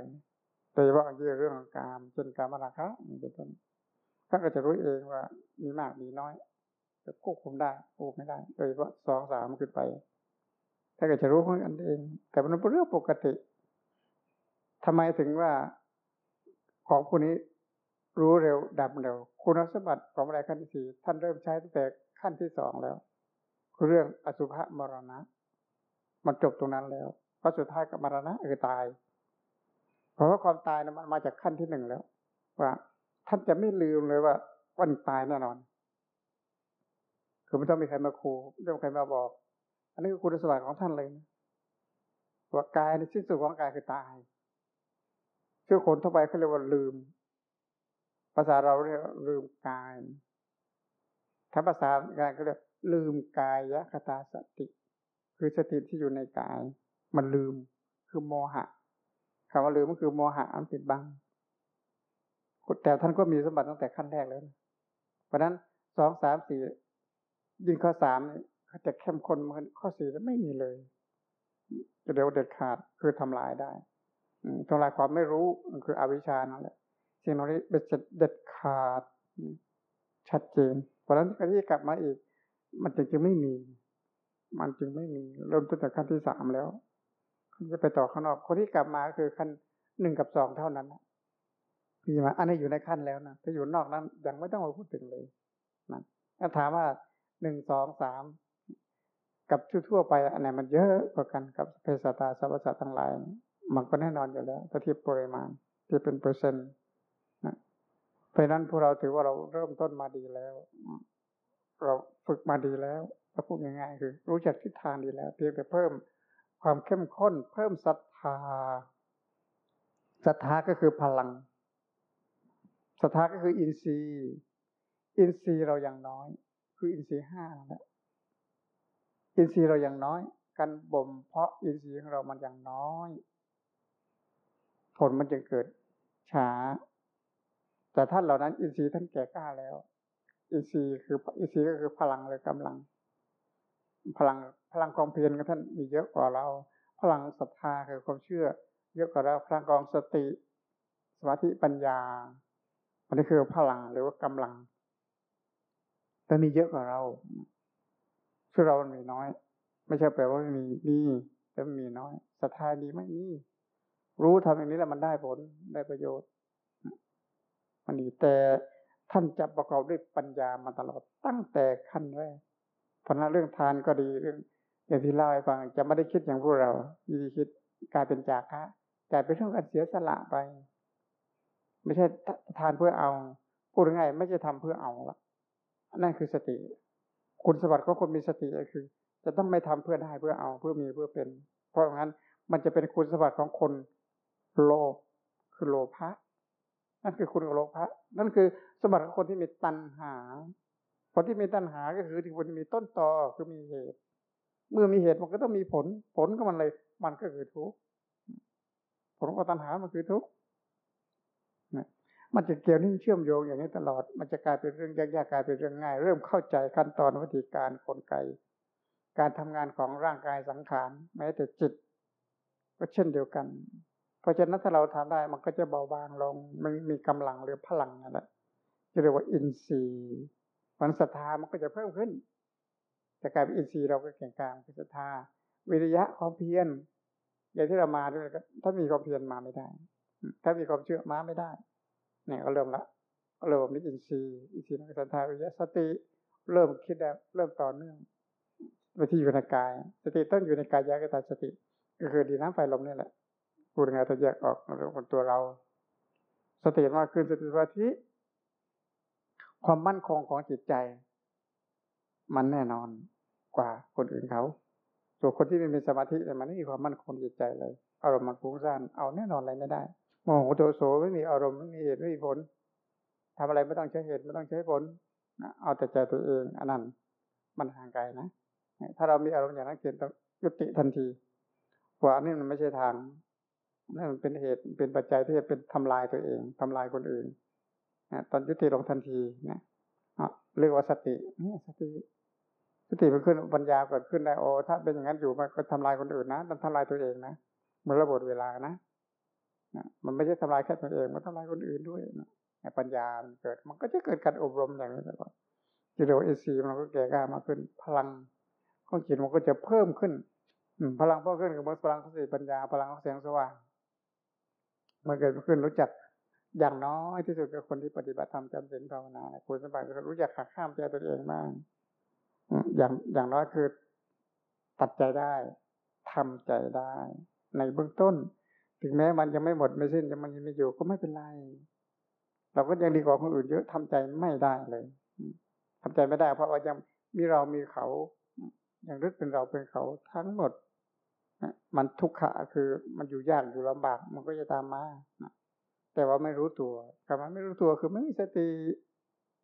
โดยเฉพาะเรื่องของการเช่นการมราคะเป็นต้นท่านก็จะรู้เองว่ามีมากมีน้อยจะควบคุมได้ควบคุมไม่ได้ โดยเฉพาะสองสามขึ้นไปท่านก็จะรู้ของอันเอง แต่มันเป็นเรื่องปกติทำไมถึงว่า ของผู้นี้รู้เร็วดับเร็ว คุณสมบัติของอะไรขั้นที่สี่ท่านเริ่มใช้ตั้งแต่ขั้นที่สองแล้ว คือเรื่องอสุภะมรณะ มันจบตรงนั้นแล้วเพระสุดท้ายก็มรณะคือตาย เพราะว่าความตายนะมันมาจากขั้นที่หนึ่งแล้ว ว่าท่านจะไม่ลืมเลยว่าวันตายแน่นอน คือไม่ต้องมีใครมาครูไม่ต้องมีใครมาบอก อันนี้คือคุณสมบัติของท่านเลยนะว่ากายในสิ้นสุดของกายคือตาย ชื่อคนทั่วไปเขาเรียกว่าลืม ภาษาเราเรียกลืมกายถ้าภาษาการก็เรียกลืมกายยะคตาสติ คือสติที่อยู่ในกาย มันลืมคือโมหะคำว่าลืมก็คือโมหะอันปิดบังแต่ท่านก็มีสมบัติตั้งแต่ขั้นแรกแล้วเพราะนั้นสองสามสี่ยิ่งข้อสามเขาจะเข้มข้นมือนข้อสี่แล้วไม่มีเลย จะเดี๋ยวเด็ดขาดคือทำลายได้ ทำลายความไม่รู้คืออวิชชานั่นแหละสิ่งเหล่านี้เป็นเด็ดขาดชัดเจน เพราะฉะนั้นการที่กลับมาอีก มันจึงจะไม่มี มันจึงไม่มี เริ่มตั้งแต่ขั้นที่สามแล้วจะไปต่อข้างนอกคนที่กลับมาคือขั้นหนึ่งกับสองเท่านั้นพี่มาอันนี้อยู่ในขั้นแล้วนะถ้าอยู่นอกนั้นยังไม่ต้องมาพูดถึงเลยนะถ้าถามว่าหนึ่งสองสามกับทั่วไปอันไหนมันเยอะกว่ากันกับเพศตาสรรพสัตทั้งหลาย มันก็แน่นอนอยู่แล้วถ้าที่ปริมาณที่เป็นเปอร์เซ็นต์นะเพราะนั้นพวกเราถือว่าเราเริ่มต้นมาดีแล้ว เราฝึกมาดีแล้วถ้าพูดง่ายๆคือ รู้จักทิศทางดีแล้ว เพียงแต่เพิ่มความเข้มข้น เพิ่มศรัทธาศรัทธาก็คือพลังศรัทธาก็คืออินทรีย์อินทรีย์เราอย่างน้อย คืออินทรีย์ห้าแหละอินทรีย์เราอย่างน้อย การบ่มเพาะอินทรีย์ของเรามันอย่างน้อย ผลมันจะเกิดช้า แต่ท่านเหล่านั้นอินทรีย์ท่านแก่กล้าแล้วอินทรีย์คืออินทรีย์ก็คือพลังหรือกำลัง พลังพลังกองเพียรของท่านมีเยอะกว่าเรา พลังศรัทธาคือความเชื่อ เยอะกว่าเราพลังกองสติ สมาธิปัญญา อันนี้คือพลังหรือว่ากำลังแต่มีเยอะกว่าเราคือเรามันมีน้อย ไม่ใช่แปลว่าไม่มีมีแต่มีน้อยศรัทธาดีไม่มี รู้ทำอย่างนี้แล้วมันได้ผลได้ประโยชน์มันดีแต่ท่านจะประกอบด้วยปัญญามาตลอดตั้งแต่ขั้นแรกเพราะนั้นเรื่องทานก็ดีเรื่องอย่างที่เล่าให้ฟังจะไม่ได้คิดอย่างพวกเรามีคิดกลายเป็นจากะกลายเป็นเรื่องการเสียสละไป ไม่ใช่ทานเพื่อเอาพูดง่ายไม่ใช่ทำเพื่อเอาละนั่นคือสติ คุณสมบัติของคนมีสติก็คือ จะต้องไม่ทำเพื่อได้เพื่อเอาเพื่อมีเพื่อเป็น เพราะงั้นมันจะเป็นคุณสมบัติของคน โลคือโลภะนั่นคือคุณโลภะนั่นคือสมบัติของคนที่มีตัณหา คนที่มีตัณหาก็คือที่คนที่มีต้นตอคือมีเหตุ เมื่อมีเหตุมันก็ต้องมีผล ผลก็มันเลย มันก็คือทุกข์ผลของตัณหามันคือทุกข์มันจะเกี่ยวนิ่งเชื่อมโยงอย่างนี้ตลอด มันจะกลายเป็นเรื่องยากๆกลายเป็นเรื่องง่าย เริ่มเข้าใจขั้นตอนวิธีการกลไก การทำงานของร่างกายสังขารแม้แต่จิต ก็เช่นเดียวกัน เพราะฉะนั้นถ้าเราทำได้มันก็จะเบาบางลงมันมีกำลังหรือพลังนั่นแหละเรียกว่าอินทรีย์มันศรัทธามันก็จะเพิ่มขึ้นจะกลายเป็นอินทรีย์เราก็แข็งกลางคือศรัทธาวิริยะความเพียรอย่างที่เรามาด้วยถ้ามีความเพียรมาไม่ได้ ถ้ามีความเชื่อมาไม่ได้เนี่ยก็เริ่มละก็เริ่มมีอินทรีย์อินทรีย์ในสันทาวิริยะสติ เริ่มคิดแล้วเริ่มต่อเนื่องไปที่อยู่ในกาย สติต้องอยู่ในกายยะกตาสติ ก็คือดีน้ำไฟลมนี่แหละ พูดยังไงถ้าแยกออกเรื่องของตัวเรา สติมากขึ้นสติสมาธิความมั่นคงของจิตใจ มันแน่นอนกว่าคนอื่นเขาส่วนคนที่ไม่มีสมาธิแต่มันไม่มีความมั่นคงจิตใจเลย อารมณ์มันฟุ้งซ่านเอาแน่นอนอะไรไม่ได้โมโหโทโสไม่มีอารมณ์ไม่มีเหตุไม่มีผลทำอะไรไม่ต้องใช้เหตุไม่ต้องใช้ผลเอาแต่ใจตัวเองอันนั้นมันห่างไกลนะถ้าเรามีอารมณ์อย่างนั้นเกิดต้องยุติทันทีว่านี่มันไม่ใช่ทาง นั่นมันเป็นเหตุเป็นปัจจัยที่จะเป็นทำลายตัวเองทำลายคนอื่นนะตอนยุติลงทันทีนะเรียกว่าสตินี่สติสติมันขึ้นปัญญาเกิดขึ้นได้โอ้ถ้าเป็นอย่างนั้นอยู่มันก็ทำลายคนอื่นนะมันทำลายตัวเองนะมันระบบเวลานะนะมันไม่ใช่ทำลายแค่ตัวเองมันทำลายคนอื่นด้วยนะปัญญามันเกิด มันก็จะเกิดการอบรมอย่างนี้ตลอดจิตเราเอซีมันก็แก่กล้ามากขึ้น พลังของจิตมันก็จะเพิ่มขึ้นพลังเพิ่มขึ้นคือพลังของสติปัญญาพลังของแสงสว่าง มันเกิดขึ้นรู้จักอย่างน้อยที่สุดกับคนที่ปฏิบัติธรรมจำเป็นภาวนาคุณสมบัติก็รู้จักหักข้ามใจตัวเองบ้างอย่างอย่างน้อยคือตัดใจได้ทำใจได้ ในเบื้องต้น ถึงแม้มันยังไม่หมดไม่สิ้นยังมันยังไม่อยู่ก็ไม่เป็นไร เราก็ยังดีกว่าคนอื่นเยอะทำใจไม่ได้เลยทำใจไม่ได้ เพราะว่ายังมีเรามีเขาอย่างรึกเป็นเราเป็นเขาทั้งหมด มันทุกขะคือมันอยู่ยากอยู่ลำบาก มันก็จะตามมาแต่ว่าไม่รู้ตัวคำว่าไม่รู้ตัวคือไม่มีสติ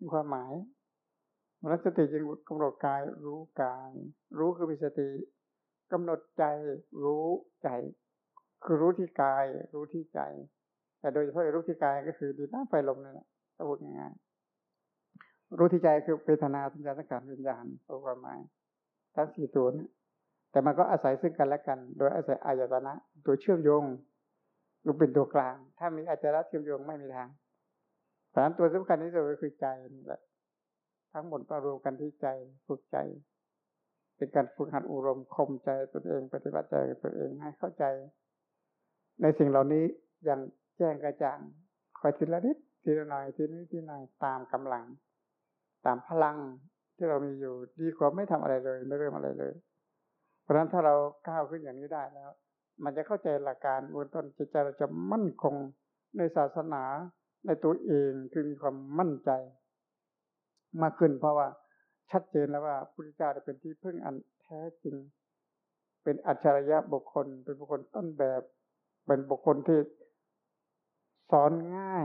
มีความหมายรักสติจึงกำหนดกายรู้กายรู้คือมีสติกำหนดใจรู้ใจ คือรู้ที่กาย รู้ที่ใจ แต่โดยเฉพาะรู้ที่กายก็คือดีน้ำไฟลมนี่แหละพูดง่ายๆรู้ที่ใจคือเวทนาสัญญาสังขารวิญญาณตัวความหมายทั้งสี่ตัวนี้ แต่มันก็อาศัยซึ่งกันและกัน โดยอาศัยอายตนะ ตัวเชื่อมโยงรูเป็นตัวกลาง ถ้ามีอายตนะเชื่อมโยงไม่มีทางเพราะนั้นตัวสำคัญที่สุดก็คือใจนี่แหละทั้งหมดก็รวมกันที่ใจฝึกใจเป็นการฝึกหัดอุรมคมใจตัวเอง ปฏิบัติใจตัวเองให้เข้าใจ ในสิ่งเหล่านี้อย่างแจ้งกระจ่างคอยทีละนิดทีละหน่อยทีนิดทีหน่อยตามกำลัง ตามพลังที่เรามีอยู่ดีกว่าไม่ทำอะไรเลย ไม่เริ่มอะไรเลย เพราะฉะนั้นถ้าเราก้าวขึ้นอย่างนี้ได้แล้ว มันจะเข้าใจหลักการบนต้นจิตใจเราจะมั่นคงในศาสนาในตัวเองคือมีความมั่นใจ มากขึ้นเพราะว่าชัดเจนแล้วว่าพุทธเจ้าเป็นที่พึ่งอันแท้จริง เป็นอัจฉริยะบุคคล เป็นบุคคลต้นแบบ เป็นบุคคลที่สอนง่าย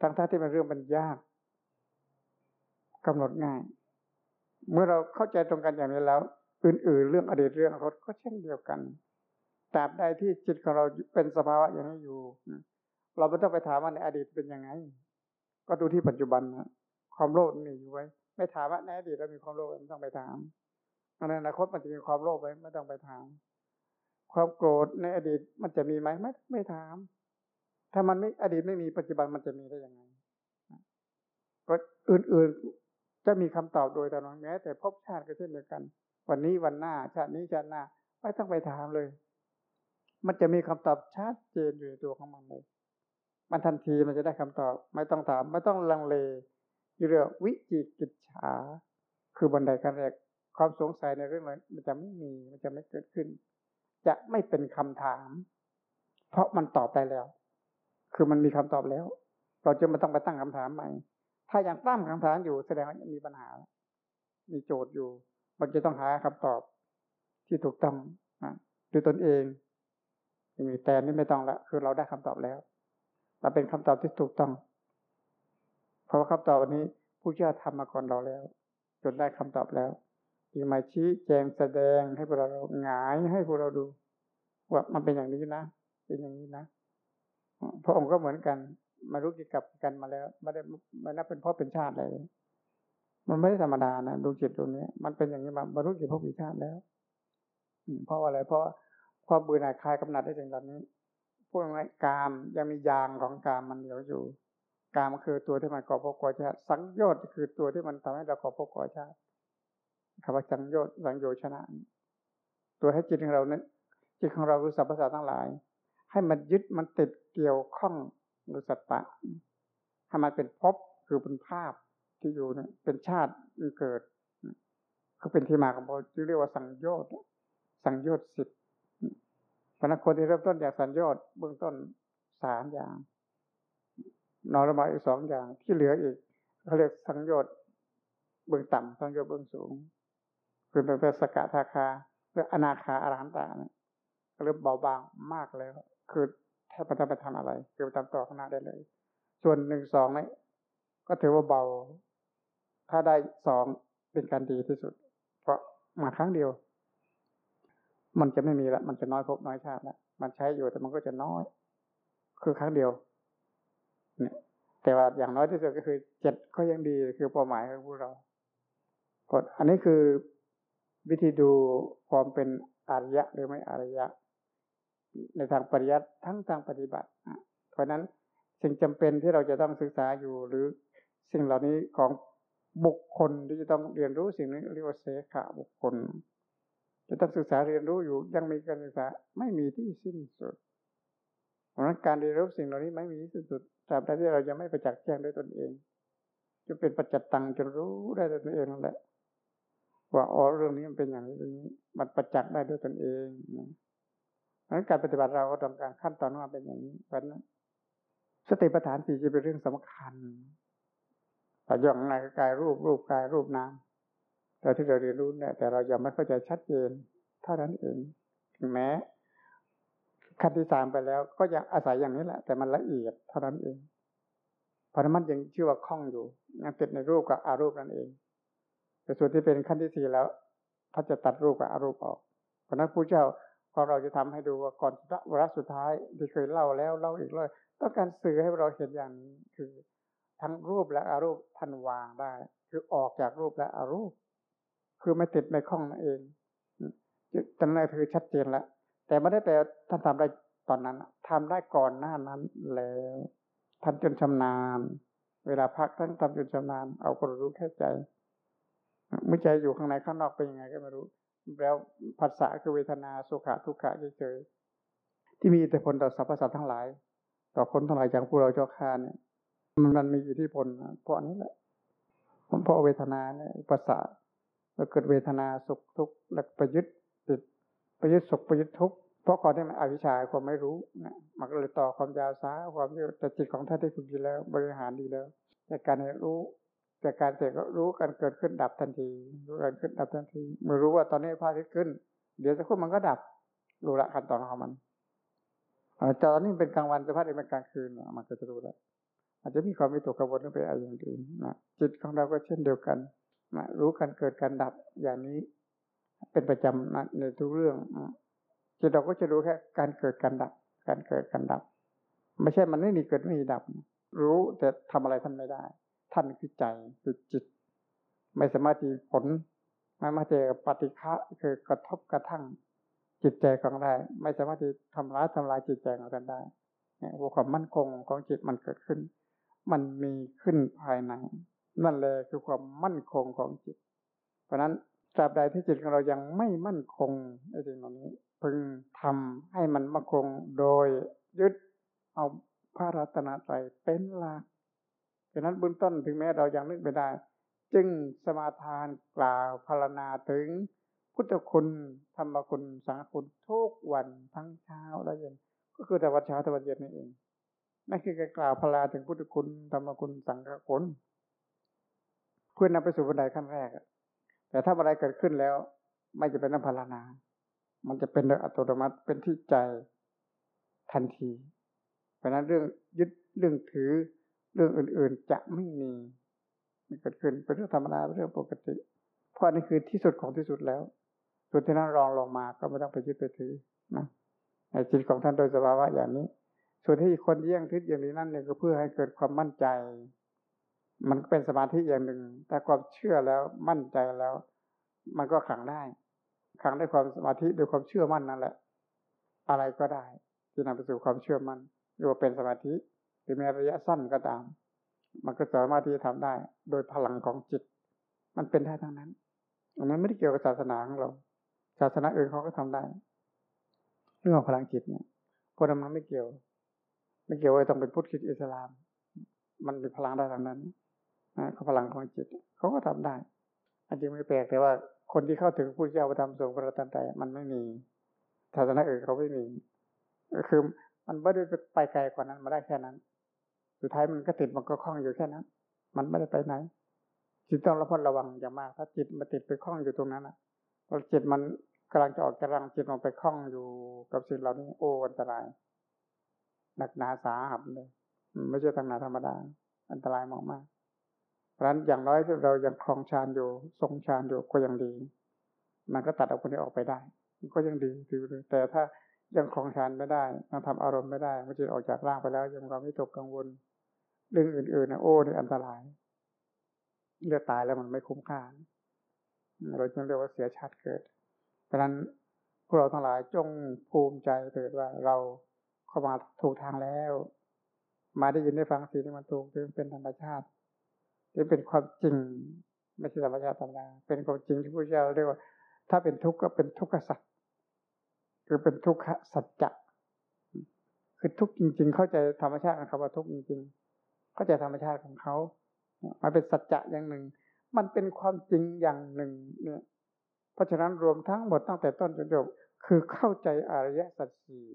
ทั้งท่าที่มันเรื่องมันยากกำหนดง่าย เมื่อเราเข้าใจตรงกันอย่างนี้แล้ว อื่น ๆ เรื่องอดีตเรื่องอนาคตก็เช่นเดียวกันตราบใดที่จิตของเราเป็นสภาวะอย่างนี้อยู่ เราไม่ต้องไปถามว่าในอดีตเป็นยังไง ก็ดูที่ปัจจุบันนะความโลภมีอยู่ไว้ ไม่ถามว่าในอดีตเรามีความโลภไม่ต้องไปถามในอนาคตมันจะมีความโลภไว้ไม่ต้องไปถาม ความโกรธในอดีตมันจะมีไหมไม่ไม่ถาม ถ้ามันไม่อดีตไม่มีปัจจุบันมันจะมีได้ยังไงก็อื่นๆจะมีคำตอบโดยตลอดแม้แต่ภพชาติก็เช่นเดียวกัน วันนี้วันหน้า ชาตินี้ชาติหน้า ไม่ต้องไปถามเลย มันจะมีคำตอบชัดเจนอยู่ในตัวของมันเลยมันทันทีมันจะได้คำตอบ ไม่ต้องถาม ไม่ต้องลังเลเรื่องวิจิกิจฉา คือบันไดขั้นแรกความสงสัยในเรื่องอะไรมันจะไม่มีมันจะไม่เกิดขึ้น จะไม่เป็นคำถาม เพราะมันตอบได้แล้ว คือมันมีคำตอบแล้ว เราจะไม่ต้องไปตั้งคำถามใหม่ ถ้ายังตั้งคำถามอยู่แสดงว่ามีปัญหา มีโจทย์อยู่ มันจะต้องหาคำตอบที่ถูกต้องด้วยตนเองมีแต่นี่ไม่ต้องละคือเราได้คำตอบแล้วเราเป็นคำตอบที่ถูกต้อง เพราะว่าคำตอบวันนี้ผู้เชี่ยวทำมาก่อนเราแล้ว จนได้คำตอบแล้วที่มาชี้แจงแสดงให้พวกเราหงายให้พวกเราดู ว่ามันเป็นอย่างนี้นะเป็นอย่างนี้นะพระองค์ก็เหมือนกัน มารู้เกี่ยวกับกันมาแล้วไม่ได้ไม่นับเป็นพ่อเป็นชาติเลย มันไม่ได้ธรรมดานะดูจิตตรงนี้ มันเป็นอย่างนี้มาบรรลุจิตพบวิชาติแล้วเพราะอะไร เพราะความเบื่อหน่ายคลายกำหนัดได้ถึงตอนนี้พวกนี้กามยังมียางของกามมันเหลืออยู่กามคือตัวที่มันก่อภพก่อชาติสังโยชน์คือตัวที่มันทำให้เราก่อภพก่อชาติคำว่าสังโยชน์สังโยชนะ ตัวให้จิตของเรานั้นจิตของเราคือสรรพสัตว์ทั้งหลาย ให้มันยึดมันติดเกี่ยวข้องหรือสัตตะให้มันเป็นภพคือเป็นภาพ ที่อยู่เนี่ยเป็นชาติเกิด ก็เป็นที่มาของพอที่เรียกว่าสังโยชน์สังโยชน์สิบพนักคนที่เริ่มต้นจากสังโยชน์เบื้องต้นสามอย่างนอนรมาอีกสองอย่างที่เหลืออีกเขาเรียกสังโยชน์เบื้องต่ำสังโยชน์เบื้องสูงคือตั้งแต่สกทาคาหรืออนาคาอรหันตาเนี่ยเริ่มเบาบางมากแล้ว คือแทบไม่ต้องไปทำอะไรคือไปทำต่อข้างหน้าได้เลย ส่วนหนึ่งสองนี่ก็ถือว่าเบา ถ้าได้สองเป็นการดีที่สุด เพราะมาครั้งเดียว มันจะไม่มีละ มันจะน้อยพบน้อยชาติละมันใช้อยู่แต่มันก็จะน้อย คือครั้งเดียว เนี่ย แต่ว่าอย่างน้อยที่สุดก็คือเจ็ดก็ยังดีคือเป้าหมายของพวกเรากดอันนี้คือวิธีดูความเป็นอริยะหรือไม่อริยะ ในทางปริยัติทั้งทางปฏิบัติ เพราะนั้นสิ่งจำเป็นที่เราจะต้องศึกษาอยู่หรือสิ่งเหล่านี้ของ บุคคลที่จะต้องเรียนรู้สิ่งนี้เรียกว่าเสขะบุคคล จะต้องศึกษาเรียนรู้อยู่ยังมีการศึกษาไม่มีที่สิ้นสุด เพราะนั้นการเรียนรู้สิ่งเหล่านี้ไม่มีที่สิ้นสุดตราบใดที่เรายังไม่ประจักษ์แจ้งด้วยตนเองจะเป็นปัจจัตตังจะรู้ได้ด้วยตนเองนั่นแหละ ว่าอ๋อเรื่องนี้มันเป็นอย่างนี้เรื่องนี้มันประจักษ์ได้ด้วยตนเองเพราะนั้นการปฏิบัติเราก็ต้องการขั้นตอนว่าเป็นอย่างนี้เพราะนั้นสติปัฏฐานสี่จะเป็นเรื่องสำคัญ แต่ย่องในกายรูปรูปกายรูปนามแต่ที่เราเรียนรู้เนี่ยแต่เรายังไม่เข้าใจชัดเจนเท่านั้นเองถึงแม้ขั้นที่สามไปแล้ว ก็ยังอาศัยอย่างนี้แหละ แต่มันละเอียดเท่านั้นเองเพราะมันยังชื่อว่าคล่องอยู่ยังติดในรูปกับอารูปนั่นเอง แต่ส่วนที่เป็นขั้นที่สี่แล้วท่าจะตัดรูปกับอารูปออกเพราะนั้นผู้เจ้าพอเราจะทำให้ดูว่าก่อนวาระสุดท้ายที่เคยเล่าแล้วเล่าอีกเลยต้องการสื่อให้เราเห็นอย่างคือ ทั้งรูปและอารูปท่านวางได้ คือออกจากรูปและอารูป คือไม่ติดไม่คล้องนั่นเองตอนนั้นคือชัดเจนแล้ว แต่ไม่ได้แปลท่านทำได้ตอนนั้นทำได้ก่อนหน้านั้นแล้วท่านจนชำนาญ เวลาพักท่านทำจนชำนาญ เอาคนรู้แค่ใจเมื่อใจอยู่ข้างในข้างนอกเป็นยังไงก็ไม่รู้ แล้วภาษาคือเวทนาสุขะทุกขะเฉยๆที่มีอิทธิพลต่อสรรพสัตว์ทั้งหลาย ต่อคนทั้งหลายอย่างพวกเราเจ้าคาเนี่ย มันมีอิทธิพลเพราะนี้แหละเพราะเวทนาเนี่ยภาษาแล้วเกิดเวทนาสุขทุกข์แล้วประยุทธ์ติดประยุทธ์สุขประยุทธ์ทุกข์เพราะก่อนที่มันอวิชชาความไม่รู้นะมันก็เลยต่อความยาวสาความยอะแต่จิตของท่านได้ฝึกดีแล้ว บริหารดีแล้วแต่การรู้แต่การเสกก็รู้การเกิดขึ้นดับทันที รู้การขึ้นดับทันทีเมื่อรู้ว่าตอนนี้พระอาทิตย์ขึ้น เดี๋ยวสักครู่มันก็ดับรู้ละขั้นตอนของมันตอนนี้เป็นกลางวันแต่พระอาทิตย์เป็นกลางคืนมันก็จะรู้แล้ว อาจจะมีความมีตัวกังวลไปอะไรอย่างอื่นนะจิตของเราก็เช่นเดียวกันนะรู้การเกิดการดับอย่างนี้ เป็นประจำนะในทุกเรื่องจิตเราก็จะรู้แค่การเกิดการดับ การเกิดการดับ ไม่ใช่มันไม่มีเกิดไม่มีดับ รู้แต่ทำอะไรท่านไม่ได้ ท่านคือใจคือจิต ไม่สามารถที่ผลไม่มาเจอปฏิฆะคือกระทบกระทั่งจิตใจของได้ไม่สามารถที่ทำร้ายทำลายจิตใจของกันได้เนี่ยความมั่นคงของจิตมันเกิดขึ้น มันมีขึ้นภายใน นั่นเลยคือความมั่นคงของจิต เพราะนั้นตราบใดที่จิตของเรายังไม่มั่นคงในสิ่งเหล่านี้ พึงทำให้มันมั่นคงโดยยึดเอาพระรัตนตรัยเป็นหลักฉะนั้นเบื้องต้นถึงแม้เรายังนึกไม่ได้ จึงสมาทานกล่าวพารณาถึง พุทธคุณธรรมคุณสังคุณทุกวันทั้งเช้าและเย็น ก็คือแต่วันเช้าแต่วันเย็นนี่เอง นั่นคือการกล่าวพาราถึงพุทธคุณธรรมคุณสังฆคุณเพื่อนำไปสู่บันไดขั้นแรกแต่ถ้าอะไรเกิดขึ้นแล้ว ไม่จะเป็นน้ำพารานา มันจะเป็นโดยอัตโนมัติเป็นที่ใจทันที เพราะนั้นเรื่องยึดเรื่องถือเรื่องอื่นๆจะไม่มีมันเกิดขึ้นเป็นเรื่องธรรมดาเป็นเรื่องปกติ เพราะนี่คือที่สุดของที่สุดแล้วส่วนที่นั้นรองลงมาก็ไม่ต้องไปยึดไปถือนะในจิตของท่านโดยสภาวะอย่างนี้ ส่วนที่คนเยี่ยงทิศอย่างนี้นั่นเนี่ยก็เพื่อให้เกิดความมั่นใจ มันเป็นสมาธิอย่างหนึ่ง แต่ความเชื่อแล้วมั่นใจแล้ว มันก็ขังได้ ขังด้วยความสมาธิด้วยความเชื่อมั่นนั่นแหละ อะไรก็ได้ ที่นำไปสู่ความเชื่อมั่นหรือว่าเป็นสมาธิหรือแม้ระยะสั้นก็ตาม มันก็สามารถที่จะทำได้ โดยพลังของจิต มันเป็นได้ทั้งนั้นมันไม่ได้เกี่ยวกับศาสนาของเรา ศาสนาอื่นเขาก็ทำได้ เรื่องของพลังจิตเนี่ยพวกนั้นไม่เกี่ยว ไม่เกี่ยวว่าต้องเป็นพุทธคิดอิสลาม มันเป็นพลังได้ทั้งนั้นนะเขาพลังของจิตเขาก็ทำได้อันจริงไม่แปลกแต่ว่าคนที่เข้าถึงผู้เจ้าประธรรมสงฆ์พระตันใจมันไม่มีศาสนาอื่นเขาไม่มีคือมันไม่ได้ไปไกลกว่านั้นมาได้แค่นั้น สุดท้ายมันก็ติดมันก็คล้องอยู่แค่นั้น มันไม่ได้ไปไหน จิตต้องระมัดระวังอย่างมาก ถ้าจิตมันติดไปคล้องอยู่ตรงนั้นอะพอจิตมันกำลังจะออกกำลังจิตมันไปคล้องอยู่กับสิ่งเหล่านี้โอ้อันตราย หนักหนาสาหัสเลยไม่ใช่ทางหนาธรรมดา อันตรายมากมากราะฉะนั้นอย่างน้อยเรายังคลองฌานอยู่ ทรงฌานอยู่ก็ยังดี มันก็ตัดเอาคนนี้ออกไปได้ ก็ยังดีถือเลยแต่ถ้ายังคลองฌานไม่ได้ยังทำอารมณ์ไม่ได้มันจะออกจากร่างไปแล้ว ยังความไม่ตกกังวล เรื่องอื่นๆนะโอ้นี่อันตรายเลือดตายแล้วมันไม่คุ้มค่าเราจึงเรียกว่าเสียชาติเกิด เพราะนั้นพวกเราทั้งหลายจงภูมิใจเถิดว่าเรา เข้ามาถูกทางแล้ว มาได้ยินได้ฟังสิ่งที่มันถูกเป็นธรรมชาติที่เป็นความจริงไม่ใช่ธรรมชาติธรรมดาเป็นความจริงที่พระเจ้าเรียกว่า ถ้าเป็นทุกข์ก็เป็นทุกขสัจคือเป็นทุกขสัจจะคือทุกข์จริง ๆ เข้าใจธรรมชาติของคำว่าทุกข์จริง ๆ เข้าใจธรรมชาติของเขามันเป็นสัจจะอย่างหนึ่ง มันเป็นความจริงอย่างหนึ่งเนี่ย เพราะฉะนั้นรวมทั้งหมดตั้งแต่ต้นจนจบ คือเข้าใจอริยสัจสี่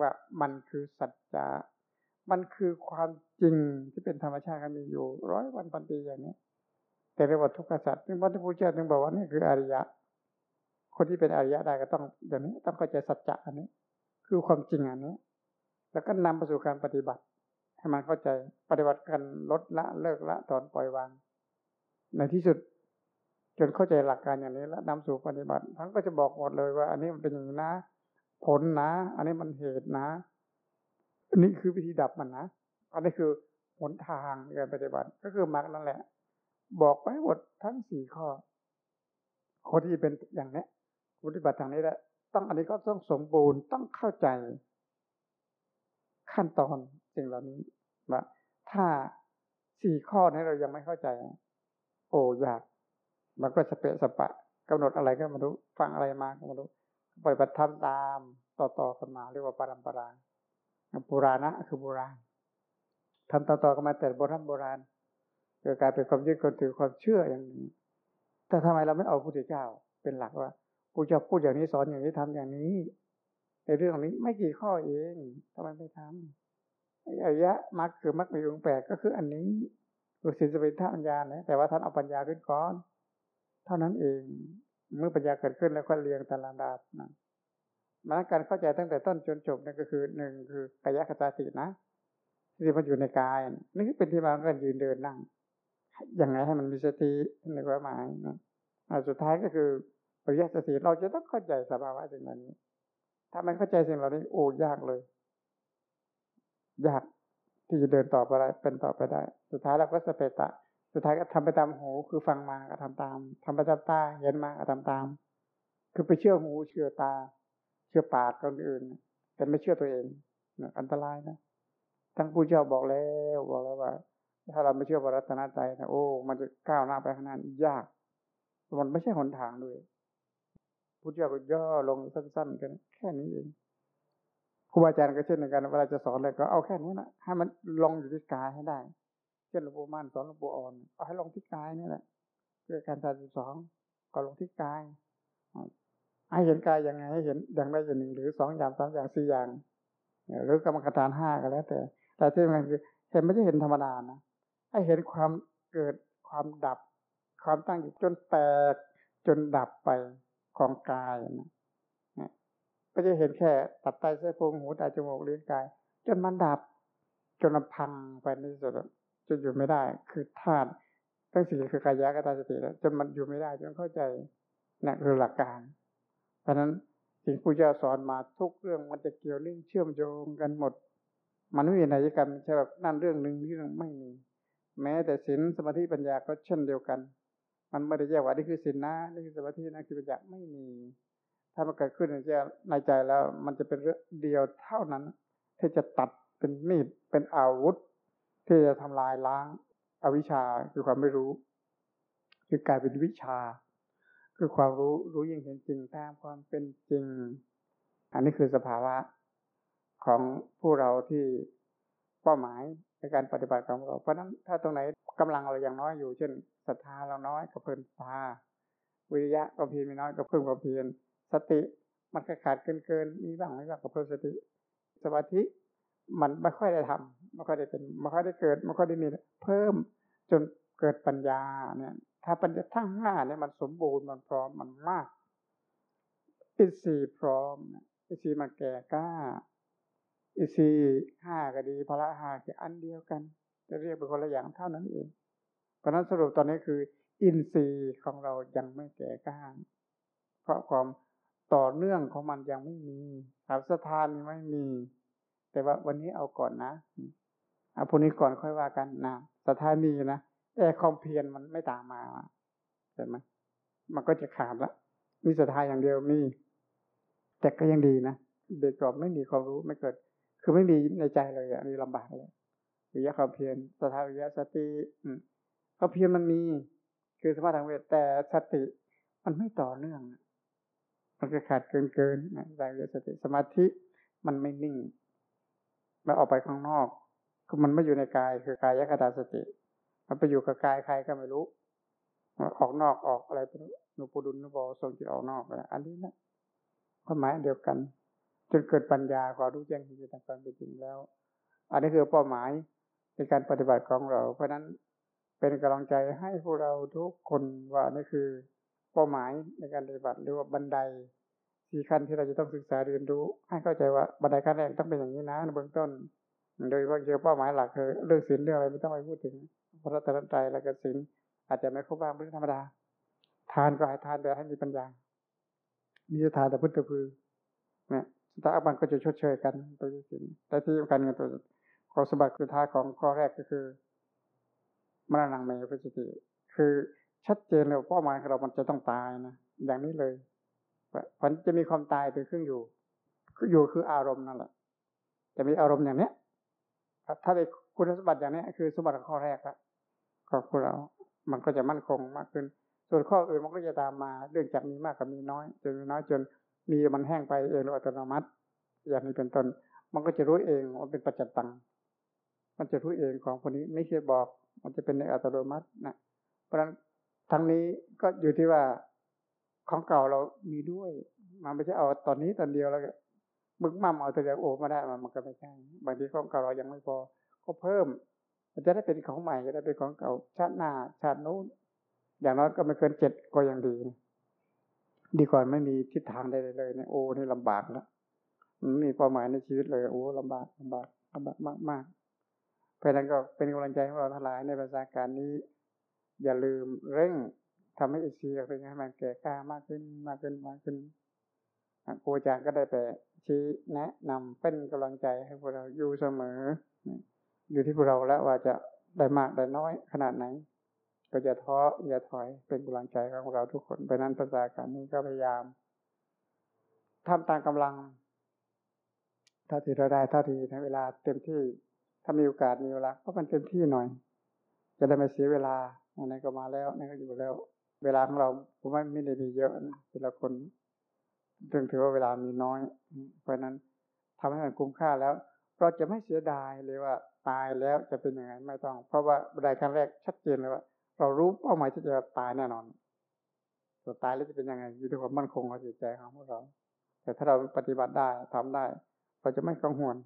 ว่ามันคือสัจจะมันคือความจริงที่เป็นธรรมชาติที่มีอยู่ร้อยวันพันปีอย่างนี้แต่เรียกว่าทุกขสัจซึ่งพระพุทธเจ้าจึงบอกว่านี่คืออริยะ คนที่เป็นอริยะได้ก็ต้องอย่างนี้ต้องเข้าใจสัจจะอันนี้ คือความจริงอันนี้ แล้วก็นำไปสู่การปฏิบัติให้มันเข้าใจปฏิบัติกันลดละเลิกละถอนปล่อยวาง ในที่สุด จนเข้าใจหลักการอย่างนี้แล้วนำสู่ปฏิบัติทั้งก็จะบอกหมดเลยว่า อันนี้มันเป็นอย่างนี้นะ ผลนะ อันนี้มันเหตุนะอันนี้คือวิธีดับมันนะอันนี้คือหนทางในการปฏิบัติก็คือมรรคนั่นแหละ บอกไปหมดทั้งสี่ข้อคนที่เป็นอย่างนี้ปฏิบัติทางนี้แหละต้องอันนี้ก็ต้องสมบูรณ์ต้องเข้าใจ ขั้นตอนสิ่งเหล่านี้ว่าถ้าสี่ข้อนี้เรายังไม่เข้าใจ โอ้ยาก มันก็สเปะสปะกำหนดอะไรก็ม่รู้ฟังอะไรมาก็ม่รู้ปล่อยบัตรทำตามต่อๆกันมาเรียกว่าปรัมปราปุราณะคือโบราณทำต่อๆกันมาแต่โบราณโบราณเกิดกลายเป็นความยึดความถือความเชื่ออย่างนี้ แต่ทำไมเราไม่เอาพระพุทธเจ้าเป็นหลักว่ากูจะพูดอย่างนี้สอนอย่างนี้ทำอย่างนี้ ในเรื่องนี้ไม่กี่ข้อเองทำไมไม่ทำอริยะมรรคคือมรรคมีองค์แปดก็คืออันนี้คือสินสเป็นท่าปัญญาเนะแต่ว่าท่านเอาปัญญาขึ้นก่อน เท่านั้นเอง เมื่อปัญญาเกิดขึ้นแล้วก็เรียงตารางดาบนะมันการเข้าใจตั้งแต่ต้นจนจบนั่นก็คือหนึ่งคือกายคตาตินะที่มันอยู่ในกายนี่เป็นที่มาของการยืนเดินนั่งอย่างไงให้มันมีสติในความหมายนะสุดท้ายก็คือปริยัติสีเราจะต้องเข้าใจสภาวะสิ่งเหล่านี้ ถ้าไม่เข้าใจสิ่งเหล่านี้โอ้ยากเลย ยากที่จะเดินต่อไปได้เป็นต่อไปได้ สุดท้ายเราก็สเปตะ สุดท้ายก็ทำไปตามหูคือฟังมาก็ทำตามทำไปตามตาเห็นมาก็ทำตาม คือไปเชื่อหูเชื่อตา เชื่อปากคนอื่น แต่ไม่เชื่อตัวเองอันตรายนะทั้งผู้เจ้าบอกแล้วบอกแล้วว่า ถ้าเราไม่เชื่อพระรัตนตรัยนะโอ้ มันจะก้าวหน้าไปข้างหน้ายากมันไม่ใช่หนทางด้วยพุทธเจ้าก็ย่อลงสั้นๆกัน แค่นี้เองครูบาอาจารย์ก็เช่นเดียวกันเวลาจะสอนอะไรก็เอาแค่นี้นะให้มันลงอยู่ที่กายให้ได้ ช่นหลวงปู่มั่นสอนหลวงปู่อ่อนเอาให้ลงที่กายนี่แหละเพื่อการสานสิบสองก็ลงที่กายให้เห็นกายยังไงให้เห็นอย่างใดอย่างหนึ่ง หรือสองอย่างสามอย่างสี่อย่างหรือกรรมฐานห้าก็แล้ว แต่ แต่ที่สำคัญคือเห็นไม่ใช่เห็นธรรมดานะให้เห็นความเกิดความดับ ความตั้งอยู่จนแตกจนดับไปของกายนะก็จะเห็นแค่ตับไตเส้นพุงหูตาจมูกลิ้นกาย จนมันดับ จนมันพังไปในที่สุด จนอยู่ไม่ได้ คือธาตุทั้งสี่คือกายะกตาสติแล้วจนมันอยู่ไม่ได้จนเข้าใจนี่คือหลักการ เพราะนั้นสิ่งผู้เจ้าสอนมาทุกเรื่องมันจะเกี่ยวเรื่องเชื่อมโยงกันหมด มันไม่มีนายกรรมใช่แบบนั่นเรื่องหนึ่งที่องไม่มี แม้แต่ศีลสมาธิปัญญาก็เช่นเดียวกัน มันไม่ได้แยกว่านี่คือศีลนะนี่คือสมาธินะคือปัญญาไม่มี ถ้ามันเกิดขึ้นในใจในใจแล้ว มันจะเป็นเรื่องเดียวเท่านั้น ที่จะตัดเป็นมีดเป็นอาวุธ ที่จะทำลายล้างอวิชชาคือความไม่รู้ คือกลายเป็นวิชา คือความรู้รู้ยิ่งเห็นจริงตามความเป็นจริง อันนี้คือสภาวะของผู้เราที่เป้าหมายในการปฏิบัติของเราเพราะนั้นถ้าตรงไหนกำลังเรายังน้อยอยู่ เช่นศรัทธาเราน้อยก็เพิ่มศรัทธาวิริยะก็เพียรไม่น้อยก็เพิ่มความเพียรสติมันขาดเกินเกินมีบ้างไม่บ้างก็เพิ่มสติ สมาธิ มันไม่ค่อยได้ทำไม่ค่อยได้เป็นไม่ค่อยได้เกิดไม่ค่อยได้มีเพิ่มจนเกิดปัญญาเนี่ย ถ้าปัญญาทั้งห้าเนี่ยมันสมบูรณ์มันพร้อมมันมากอินทรีย์พร้อมอินทรีย์มันแก่กล้าอินทรีย์ห้าก็ดีพละห้าคืออันเดียวกัน จะเรียกเป็นคนละอย่างเท่านั้นเองเพราะนั้นสรุปตอนนี้คือ อินทรีย์ของเรายังไม่แก่กล้าเพราะความต่อเนื่องของมันยังไม่มีครับสถานไม่มี แต่ว่าวันนี้เอาก่อนนะเอาพวกนี้ก่อนค่อยว่ากันนะสถานีนะแต่ความเพียรมันไม่ตามมาเห็นไหมมันก็จะขาดละมีสถาอย่างเดียวมีแต่ก็ยังดีนะเด็กกรอบไม่มีความรู้ไม่เกิด คือไม่มีในใจเลยอันนี้ลำบากเลยวิยะความเพียรสถาวิยะสติความเพียรมันมี คือสมาธิทางเวทแต่สติมันไม่ต่อเนื่องมันก็ขาดเกินเกินนะใจเวสติสมาธิมันไม่นิ่ง แล้วออกไปข้างนอกคือมันไม่อยู่ในกายคือกายยคตาสติ มันไปอยู่กับกายใครก็ไม่รู้ออกนอกออกอะไรไปนุปูดุลนุบอทรงจิตออกนอกอะไรอันนี้นะความหมายเดียวกันจนเกิดปัญญาความรู้แจ้งจริงตามความเป็นจริงแล้ว อันนี้คือเป้าหมายในการปฏิบัติของเรา เพราะนั้นเป็นกำลังใจให้พวกเราทุกคนว่านี่คือ เป้าหมายในการปฏิบัติหรือว่าบันได สี่ขั้นที่เราจะต้องศึกษาเรียนรู้ ให้เข้าใจว่าบันไดขั้นแรกต้องเป็นอย่างนี้นะในเบื้องต้น โดยว่าเกี่ยวเป้าหมายหลักคือเรื่องศีลเรื่องอะไรไม่ต้องไปพูดถึงพระรัตนตรัยแล้วก็ศีลอาจจะไม่ครบบ้างเป็นธรรมดา ทานก็ให้ทานแต่ให้มีปัญญามีทานแต่พุทธพือเนี่ยสุดท้ายมันก็จะชดเชยกันตัวศีลแต่ที่สำคัญกันตัวข้อสมบัติสุดท้ายของข้อแรกก็คือมรณงเมพุสติคือชัดเจนเลยเป้าหมายของเรามันจะต้องตายนะอย่างนี้เลย มันจะมีความตายเป็นเครื่องอยู่คืออยู่คืออารมณ์นั่นแหละ จะมีอารมณ์อย่างเนี้ยถ้าเป็นคุณสมบัติอย่างนี้คือสมบัติข้อแรกละของพวกเรา มันก็จะมั่นคงมากขึ้น ส่วนข้ออื่นมันก็จะตามมา เรื่องจากมีมากกับมีน้อยจนมีน้อยจนมีมันแห้งไปเองโดยอัตโนมัติ อย่างนี้เป็นต้น มันก็จะรู้เองว่าเป็นปัจจตัง มันจะรู้เองของคนนี้ไม่เคยบอก มันจะเป็นในอัตโนมัตินะ เพราะฉะนั้นทั้งนี้ก็อยู่ที่ว่า ของเก่าเรามีด้วย มันไม่ใช่เอาตอนนี้ตอนเดียวแล้วมึกมั่มเอาตัวเดียวโอ้มาได้มันมันก็ไม่ใช่บางทีของเก่าเรายังไม่พอ ก็เพิ่ม มันจะได้เป็นของใหม่จะได้เป็นของเก่า ชาติหน้าชาตินู้นอย่างน้อยก็ไม่เกินเจ็ดก็ยังดี ดีกว่าไม่มีทิศทางใดเลยเนี่ยโอ้นี่ลำบากแล้วมันมีเป้าหมายในชีวิตเลยโอ้ลำบากลำบากลำบากมากมากเพราะนั้นก็เป็นกำลังใจของเราทั้งหลายในภาษาการนี้ อย่าลืมเร่ง ทำให้อิซีเป็นให้มันแก่กล้ามากขึ้นมากขึ้นมากขึ้นครูอาจารย์ก็ได้ไปชี้แนะนำเป็นกำลังใจให้พวกเราอยู่เสมอ อยู่ที่พวกเราแล้วว่าจะได้มากได้น้อยขนาดไหน ก็จะท้ออย่าถอยเป็นกำลังใจของเราทุกคนไปนั้นภาษาการนี้ก็พยายามทำตามกำลังเท่าที่เราได้เท่าที่ในเวลาเต็มที่ถ้ามีโอกาสมีเวลาก็มันเต็มที่หน่อย จะได้ไม่เสียเวลาอันนี้ก็มาแล้วนี่ก็อยู่แล้ว เวลาของเราผมว่าไม่ได้มีเยอะนะแต่ละคนจึงถือว่าเวลามีน้อย เพราะนั้นทำให้มันคุ้มค่าแล้ว เราจะไม่เสียดายเลยว่าตายแล้วจะเป็นยังไงไม่ต้อง เพราะว่าบันไดขั้นแรกชัดเจนเลยว่า เรารู้เป้าหมายที่จะตายแน่นอนส่วตายแล้วจะเป็นยังไงอยู่ที่ความมั่นคงของจิตใจของพวกเรา แต่ถ้าเราปฏิบัติได้ทำได้ เราจะไม่กังวล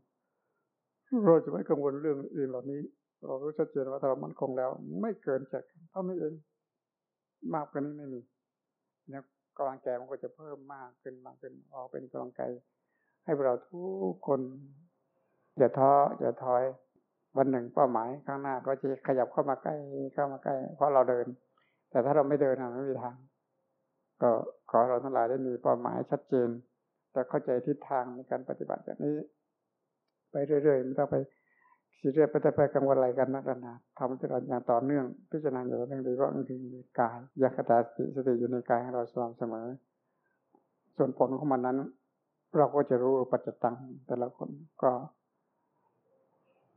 เราจะไม่กังวลเรื่องอื่นเหล่านี้ เรารู้ชัดเจนว่าถ้าเรามั่นคงแล้ว ไม่เกินจากเท่านี้เอง มากกว่านี้ไม่มีนี่ยกำลังใจมันก็จะเพิ่มมากขึ้นมากขึ้นออกเป็นกำลังใจให้เราทุกคนอย่าท้ออย่าถอยวันหนึ่งเป้าหมายข้างหน้าก็จะขยับเข้ามาใกล้เข้ามาใกล้ เพราะเราเดิน แต่ถ้าเราไม่เดินไม่มีทาง ก็ขอเราทั้งหลายได้มีเป้าหมายชัดเจนแต่เข้าใจทิศทางในการปฏิบัติแบบนี้ ไปเรื่อยๆไม่ต้องไป สีเรียสไปแต่ไปกังวลอะไรกันนักนาทำที่เราอย่างต่อเนื่อง พิจารณาอยู่อเรื่องดีว่าบางทีกายยักตาสติสติอยู่ในกายของเราสม่ำเสมอ ส่วนผลของมันนั้น เราก็จะรู้ปัจจตังแต่ละคนก็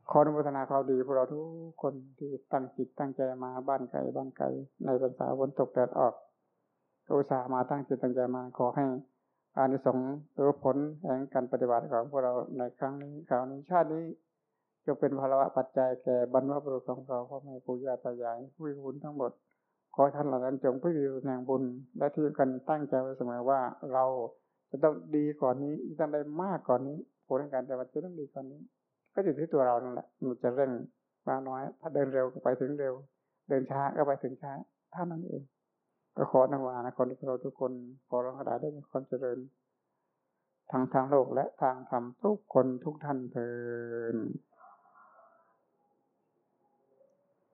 ขออนุโมทนาความดีพวกเราทุกคนที่ตั้งจิตตั้งใจมาบ้านไกลบ้านไกลในภาษาฝนตกแดดออกอุตส่าห์มาตั้งจิตตั้งใจมาขอให้อานิสงส์หรือผลแห่งการปฏิบัติของพวกเราในครั้งนี้คราวนี้ชาตินี้ จะเป็นภาระปัจจัยแก่บรรพบุรุษของเราพ่อแม่ปู่ย่าตายายผู้มีบุญทั้งหมด ขอท่านเหล่านั้นจงพิจิตรแห่งบุญ และที่กันตั้งใจไว้เสมอว่าเราจะต้องดีก่อนนี้ต้องได้มากก่อนนี้ผลในการแต่ว่าจะต้องดีก่อนนี้ ก็อยู่ที่ตัวเรานั่นแหละมันจะเร่งมากน้อย ถ้าเดินเร็วก็ไปถึงเร็ว เดินช้าก็ไปถึงช้าท่านั้นเองก็ขอนักวานะคนที่เราทุกคนขอเราขดาได้มีความเจริญทางทางโลกและทางธรรมทุกคนทุกท่านเถิด